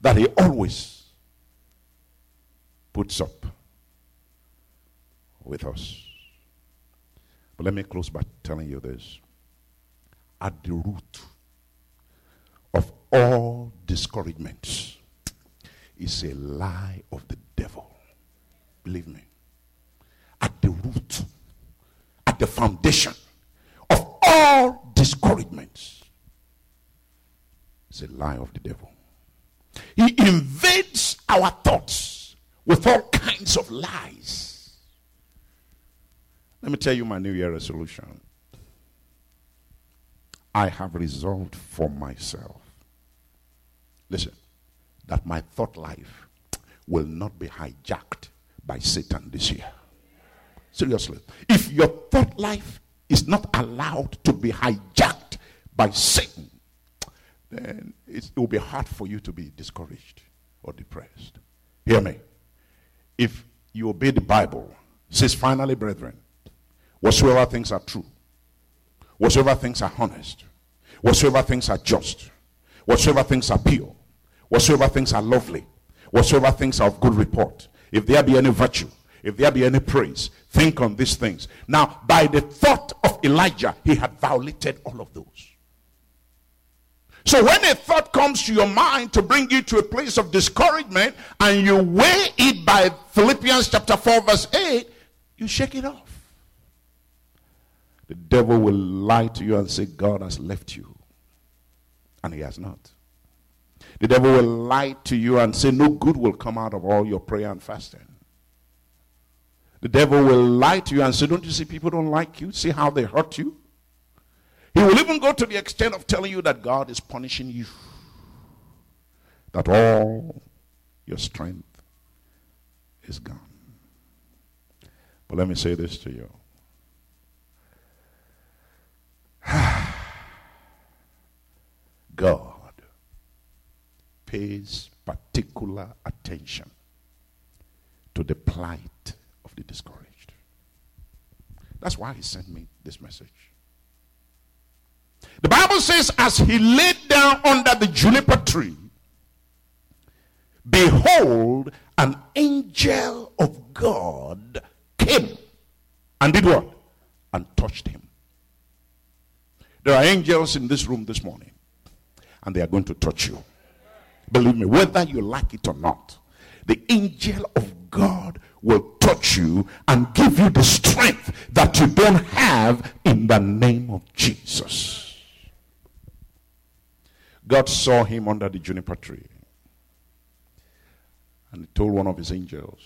that He always puts up with us. But let me close by telling you this. At the root of all discouragements is a lie of the devil. Believe me. At the root, at the foundation of all discouragements is a lie of the devil. He invades our thoughts with all kinds of lies. Let me tell you my New Year resolution. I have resolved for myself listen, that my thought life will not be hijacked by Satan this year. Seriously. If your thought life is not allowed to be hijacked by Satan, then it will be hard for you to be discouraged or depressed. Hear me. If you obey the Bible, says finally, brethren, whatsoever things are true, whatsoever things are honest, whatsoever things are just, whatsoever things are pure, whatsoever things are lovely, whatsoever things are of good report, if there be any virtue, if there be any praise, think on these things. Now, by the thought of Elijah, he had violated all of those. So when a thought comes to your mind to bring you to a place of discouragement and you weigh it by Philippians chapter 4 verse 8, you shake it off. The devil will lie to you and say, God has left you. And he has not. The devil will lie to you and say, No good will come out of all your prayer and fasting. The devil will lie to you and say, Don't you see people don't like you? See how they hurt you? He will even go to the extent of telling you that God is punishing you, that all your strength is gone. But let me say this to you. [SIGHS] God pays particular attention to the plight of the discouraged. That's why he sent me this message. The Bible says, as he laid down under the juniper tree, behold, an angel of God came and did what? And touched him. There are angels in this room this morning, and they are going to touch you. Believe me, whether you like it or not, the angel of God will touch you and give you the strength that you don't have in the name of Jesus. God saw him under the juniper tree and he told one of his angels,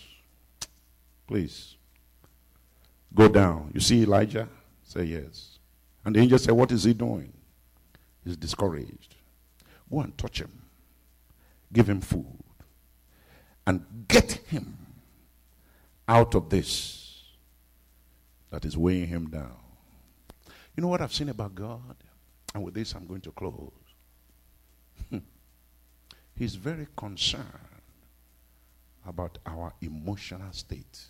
Please go down. You see Elijah? Say yes. And the angel said, What is he doing? He's discouraged. Go and touch him give him food, and get him out of this that is weighing him down. You know what I've seen about God? And with this, I'm going to close. Hmm. He's very concerned about our emotional state.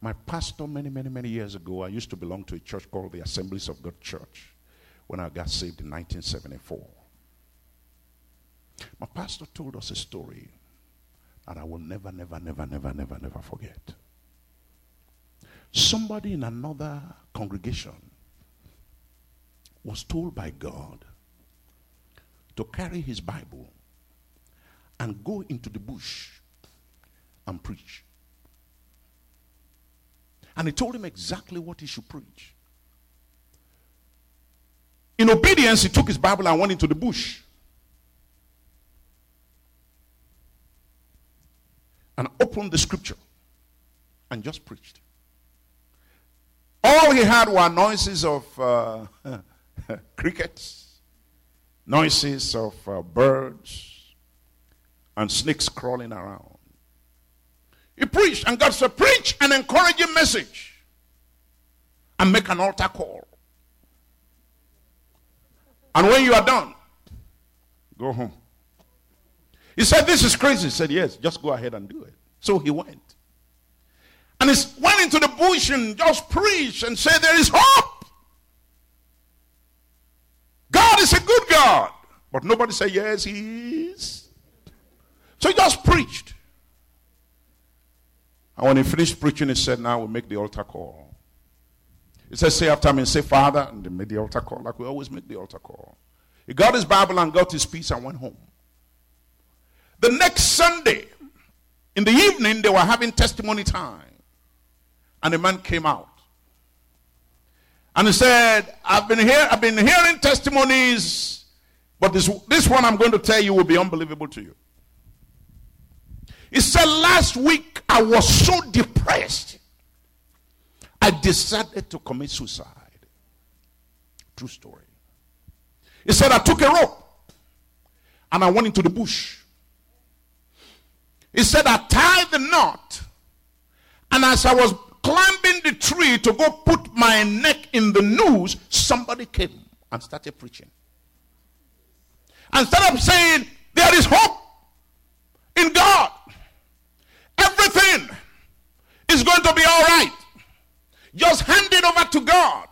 My pastor, many, many, many years ago, I used to belong to a church called the Assemblies of God Church when I got saved in 1974. My pastor told us a story that I will never, never, never, never, never, never forget. Somebody in another congregation was told by God to carry his Bible and go into the bush and preach. And he told him exactly what he should preach. In obedience, he took his Bible and went into the bush. And opened the scripture and just preached. All he had were noises of uh, [LAUGHS] crickets, noises of uh, birds, and snakes crawling around. He preached, and God said, Preach an encouraging message and make an altar call. And when you are done, go home. He said, This is crazy. He said, Yes, just go ahead and do it. So he went. And he went into the bush and just preached and said, There is hope. God is a good God. But nobody said, Yes, he is. So he just preached. And when he finished preaching, he said, Now we'll make the altar call. He said, Say after me, say, Father, and they made the altar call, like we always make the altar call. He got his Bible and got his peace and went home. The next Sunday, in the evening, they were having testimony time. And a man came out. And he said, I've been here, I've been hearing testimonies, but this, this one I'm going to tell you will be unbelievable to you. He said, Last week I was so depressed. I decided to commit suicide. True story. He said, I took a rope and I went into the bush. He said, I tied the knot. And as I was climbing the tree to go put my neck in the noose, somebody came and started preaching. And started saying, There is hope in God, everything is going to be all right. Just hand it over to God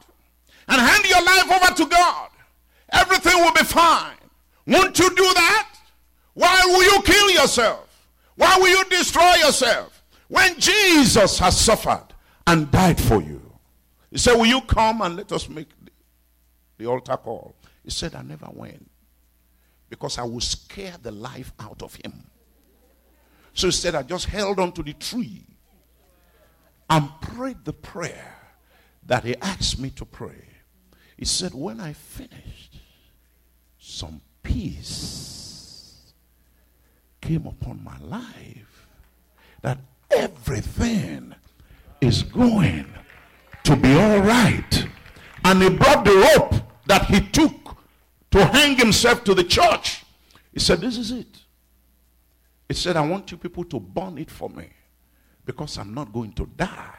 and hand your life over to God. Everything will be fine. Won't you do that? Why will you kill yourself? Why will you destroy yourself? When Jesus has suffered and died for you. He said, Will you come and let us make the altar call? He said, I never went because I will scare the life out of him. So he said, I just held on to the tree and prayed the prayer that he asked me to pray. He said, When I finished, some peace came upon my life that everything is going to be all right. And he brought the rope that he took to hang himself to the church. He said, This is it. He said, I want you people to burn it for me because I'm not going to die.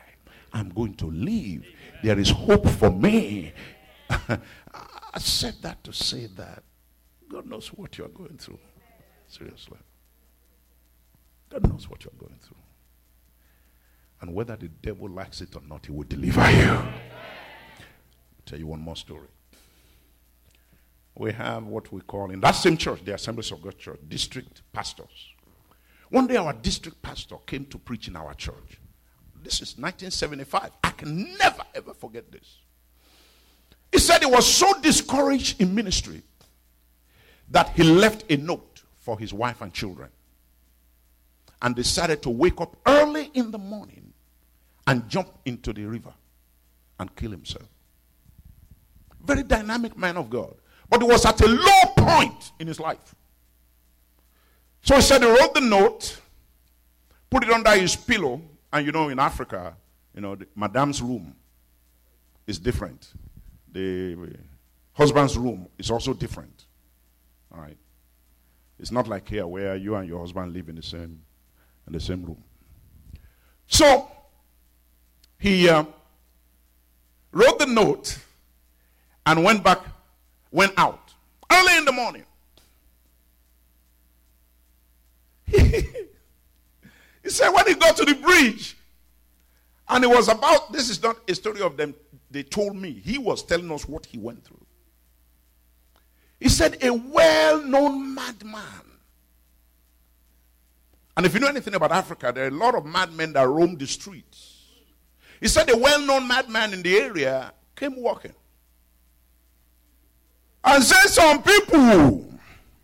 I'm going to live. There is hope for me. [LAUGHS] I said that to say that God knows what you're going through. Seriously. God knows what you're going through. And whether the devil likes it or not, he will deliver you. I'll tell you one more story. We have what we call in that same church, the Assemblies of God Church, district pastors. One day, our district pastor came to preach in our church. This is 1975. I can never ever forget this. He said he was so discouraged in ministry that he left a note for his wife and children and decided to wake up early in the morning and jump into the river and kill himself. Very dynamic man of God. But it was at a low point in his life. So he said he wrote the note, put it under his pillow, and you know, in Africa, you know, the, Madame's room is different. The husband's room is also different. All right. It's not like here where you and your husband live in the same in the same room. So he uh, wrote the note, and went back, went out early in the morning. [LAUGHS] he said when he got to the bridge, and it was about this is not a story of them, they told me. He was telling us what he went through. He said, a well known madman. And if you know anything about Africa, there are a lot of madmen that roam the streets. He said, a well known madman in the area came walking and said, Some people,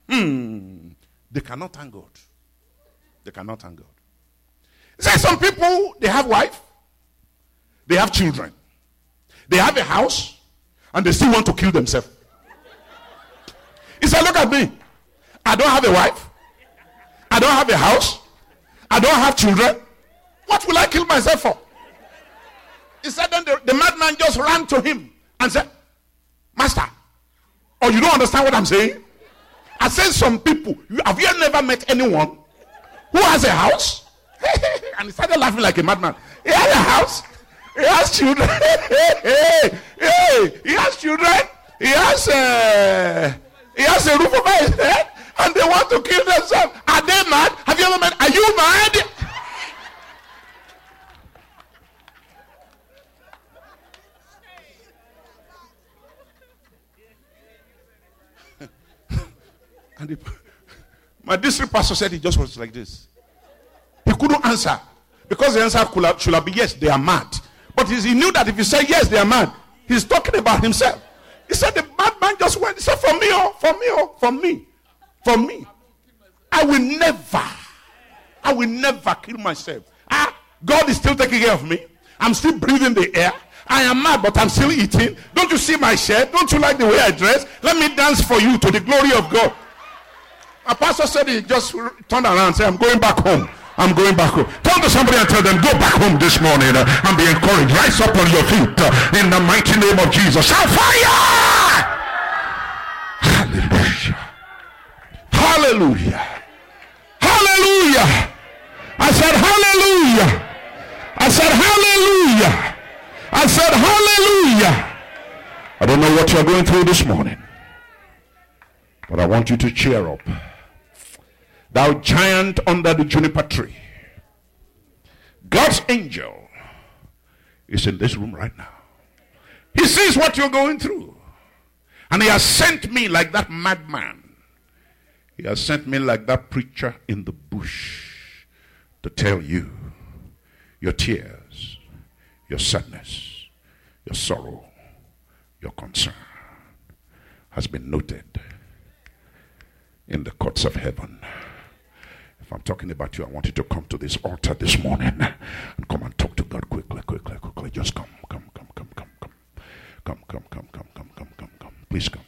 hmm, they cannot thank God. They cannot thank God. Said, Some people, they have wife, they have children, they have a house, and they still want to kill themselves. He said, Look at me. I don't have a wife. I don't have a house. I don't have children. What will I kill myself for? He said, Then the, the madman just ran to him and said, Master, oh, you don't understand what I'm saying? I said, Some people, have you never met anyone who has a house? [LAUGHS] and he started laughing like a madman. He has a house, he has children, [LAUGHS] hey, hey, he has children, he has. Uh, he has a roof over his head and they want to kill themselves. Are they mad? Have you ever met? Are you mad? [LAUGHS] and the, my district pastor said he just was like this. He couldn't answer because the answer have, should have been yes, they are mad. But he knew that if he said yes, they are mad, he's talking about himself. He said the bad man just went. He said, For me, oh, for me, oh, for me, for me. I will never, I will never kill myself. Ah, God is still taking care of me. I'm still breathing the air. I am mad, but I'm still eating. Don't you see my shirt? Don't you like the way I dress? Let me dance for you to the glory of God. A pastor said he just turned around and said, I'm going back home. I'm going back home. Turn to somebody and tell them, go back home this morning uh, and be encouraged. Rise up on your feet uh, in the mighty name of Jesus. Shout fire! Hallelujah. Hallelujah. Hallelujah. I said hallelujah. I said hallelujah. I said hallelujah. I don't know what you're going through this morning, but I want you to cheer up thou giant under the juniper tree. God's angel is in this room right now. He sees what you're going through. And he has sent me like that madman. He has sent me like that preacher in the bush to tell you your tears, your sadness, your sorrow, your concern has been noted in the courts of heaven. I'm talking about you, I want you to come to this altar this morning and come and talk to God quickly, quickly, quickly. Just come, come, come, come, come, come. Come, come, come, come, come, come, come, come. Please come.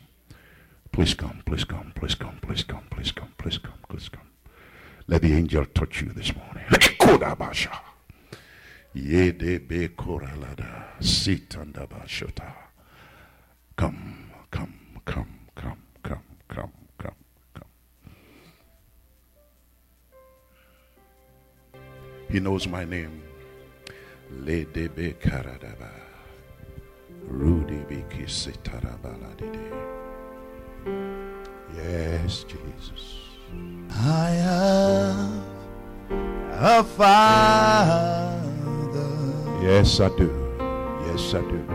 Please come, please come, please come, please come, please come, please come, please come. Let the angel touch you this morning. Come, come, come, come, come, come. He knows my name. Ledebe karadaba. Rudibi kisitarabaladide. Yes, Jesus. I have a father. Yes, I do. Yes, I do.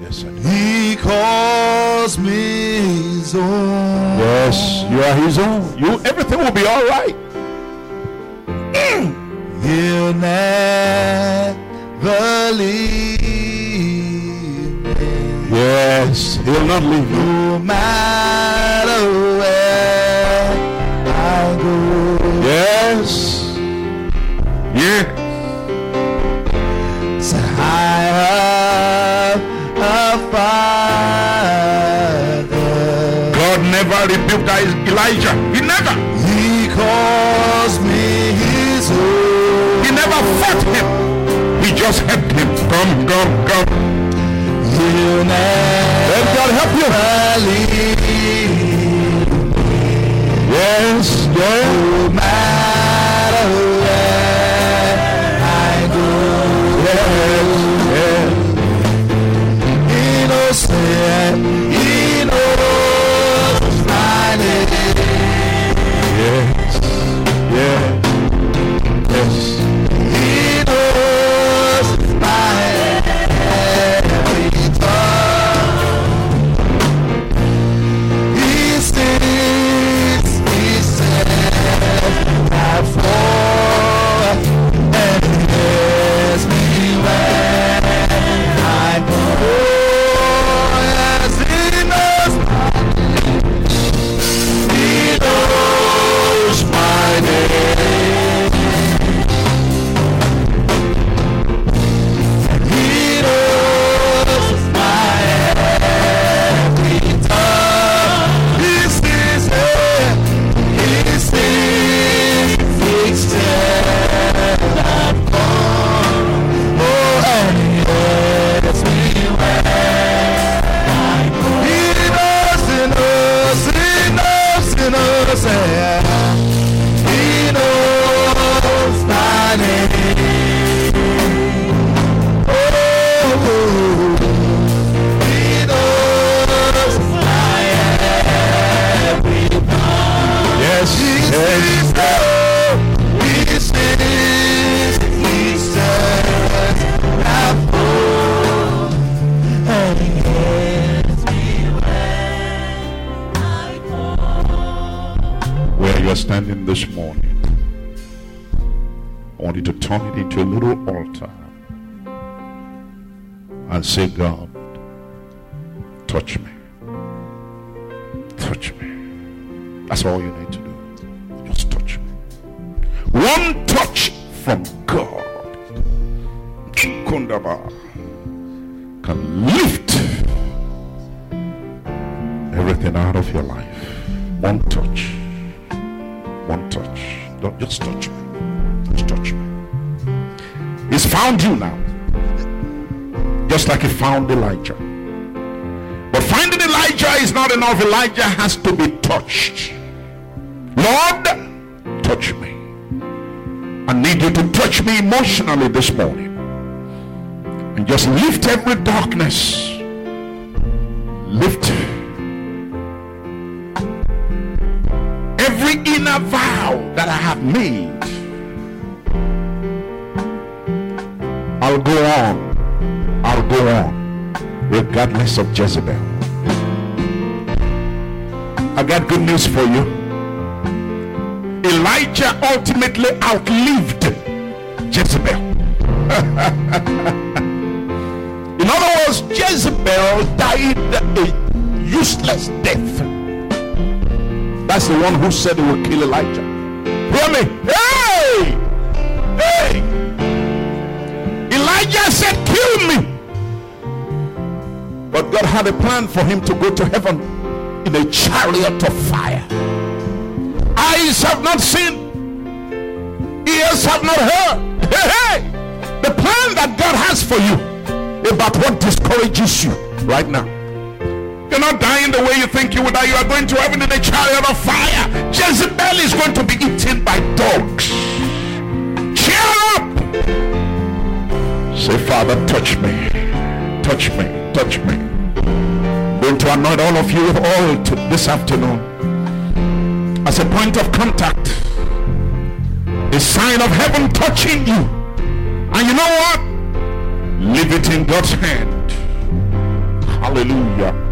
Yes, I do. He calls me his own. Yes, you are his own. You everything will be all right. Mm. [CLEARS THROAT] Never leave me. Yes, he'll not leave you. No matter where I go. Yes. Yeah. So I have a father. God never rebuked Elijah. He never. He calls just helped him. Come, come, come. You never Let God help you. Yes, yes. Standing this morning, I want you to turn it into a little altar and say, God, touch me. Touch me. That's all you need to do. Just touch me. One touch from God can lift everything out of your life. One touch. One touch. Don't just touch me. Just touch me. He's found you now. Just like he found Elijah. But finding Elijah is not enough. Elijah has to be touched. Lord, touch me. I need you to touch me emotionally this morning. And just lift every darkness. Lift every inner vow that I have made. I'll go on. I'll go on. Regardless of Jezebel. I got good news for you. Elijah ultimately outlived Jezebel. [LAUGHS] In other words, Jezebel died a useless death. That's the one who said he would kill Elijah. Hear me? Hey! Hey! Elijah said, Kill me. But God had a plan for him to go to heaven in a chariot of fire. Eyes have not seen, ears have not heard. Hey, hey! The plan that God has for you about what discourages you right now. You're not dying the way you think you would die. You are going to heaven in a chariot of fire. Jezebel is going to be eaten by dogs. Cheer up. Say, Father, touch me. Touch me. Touch me. I'm going to anoint all of you with oil to this afternoon. As a point of contact. A sign of heaven touching you. And you know what? Leave it in God's hand. Hallelujah.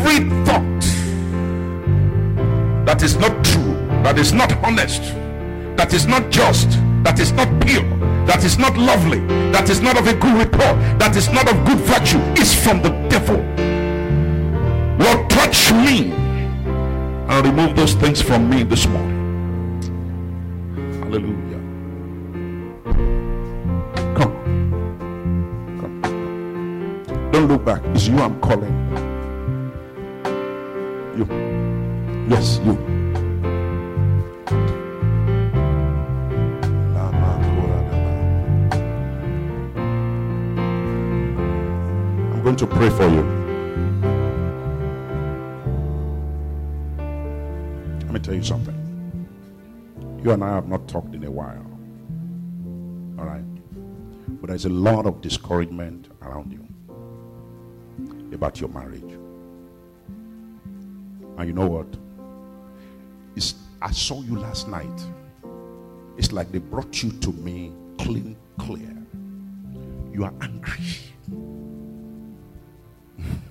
Every thought that is not true, that is not honest, that is not just, that is not pure, that is not lovely, that is not of a good report, that is not of good virtue, is from the devil. Lord, touch me and remove those things from me this morning. Hallelujah. Come. Come. Don't look back. It's you I'm calling. You. Yes, you. I'm going to pray for you. Let me tell you something. You and I have not talked in a while. All right. But there's a lot of discouragement around you about your marriage. And you know what? It's, I saw you last night. It's like they brought you to me clean, clear. You are angry.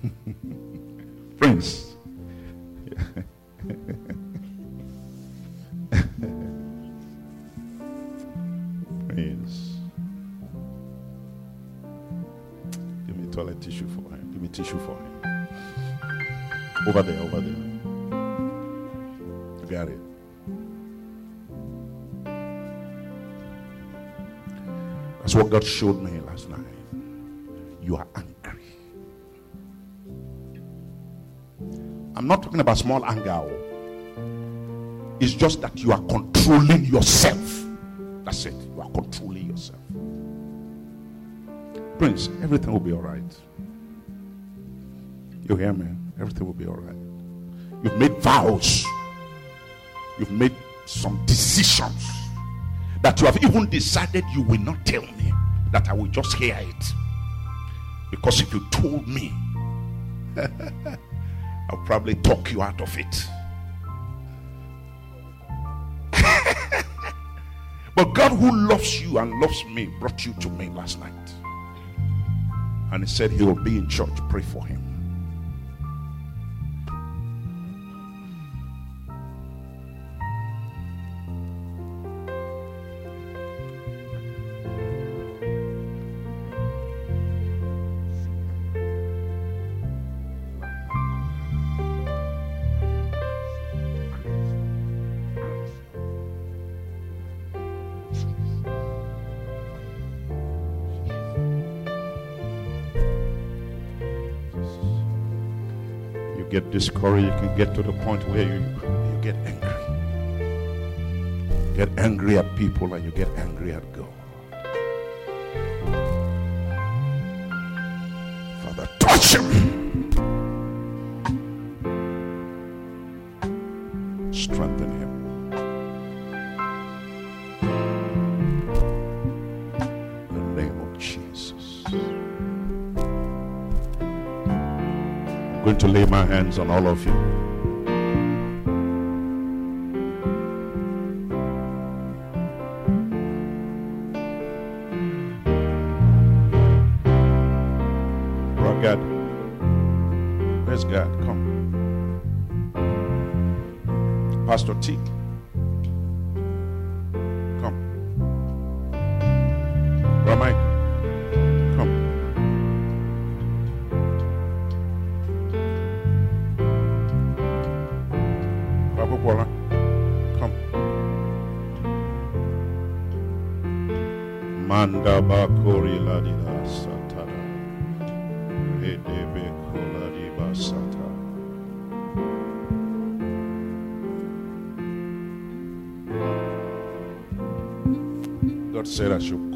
[LAUGHS] Friends. Friends. Give me toilet tissue for him. Give me tissue for him. Over there, over there. Got it. That's what God showed me last night. You are angry. I'm not talking about small anger. oh. It's just that you are controlling yourself. That's it. You are controlling yourself. Prince, everything will be all right. You hear me? Everything will be all right. You've made vows. You've made some decisions that you have even decided you will not tell me, that I will just hear it. Because if you told me, [LAUGHS] I'll probably talk you out of it. [LAUGHS] but God, who loves you and loves me, brought you to me last night. And He said, He will be in church. Pray for Him. Discouraged, you can get to the point where you, you get angry. You get angry at people and you get angry at God. On all of you.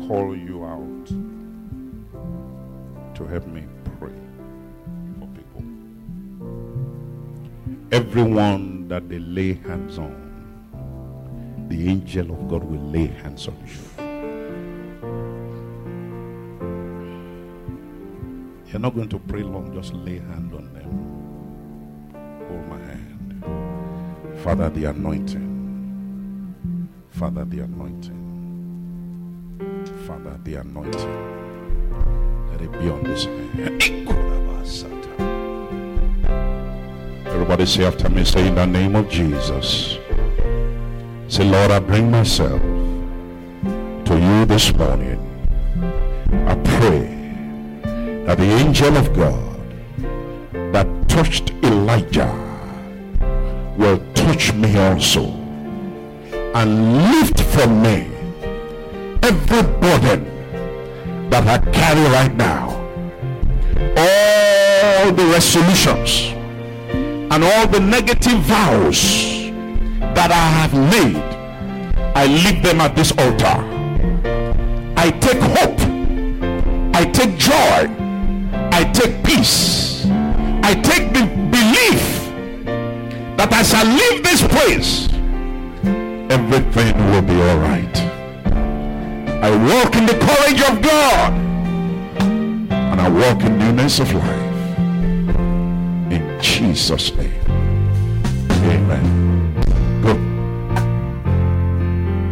Call you out to help me pray for people. Everyone that they lay hands on, the angel of God will lay hands on you. You're not going to pray long, just lay hand on them. Hold my hand. Father, the anointing. Father, the anointing. Father, the anointing. Let it be on this hand. Everybody say after me, say in the name of Jesus. Say, Lord, I bring myself to you this morning. I pray that the angel of God that touched Elijah will touch me also and lift from me every burden that I carry right now. All the resolutions and all the negative vows that I have made, I leave them at this altar. I take hope. I take joy I take peace. I take the belief that as I leave this place, everything will be all right. I walk in the courage of God and I walk in newness of life. In Jesus' name. Amen. Go.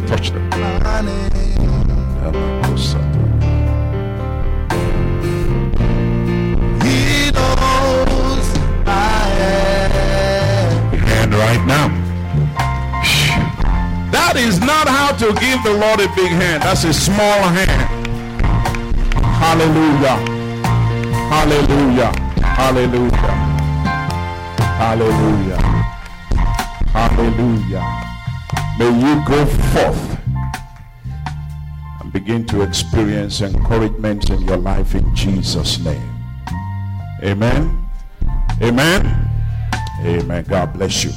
Touch them. And right now. That is not how to give the Lord a big hand. That's a small hand. Hallelujah. Hallelujah. Hallelujah. Hallelujah. Hallelujah. May you go forth and begin to experience encouragement in your life in Jesus' name. Amen. Amen. Amen. God bless you.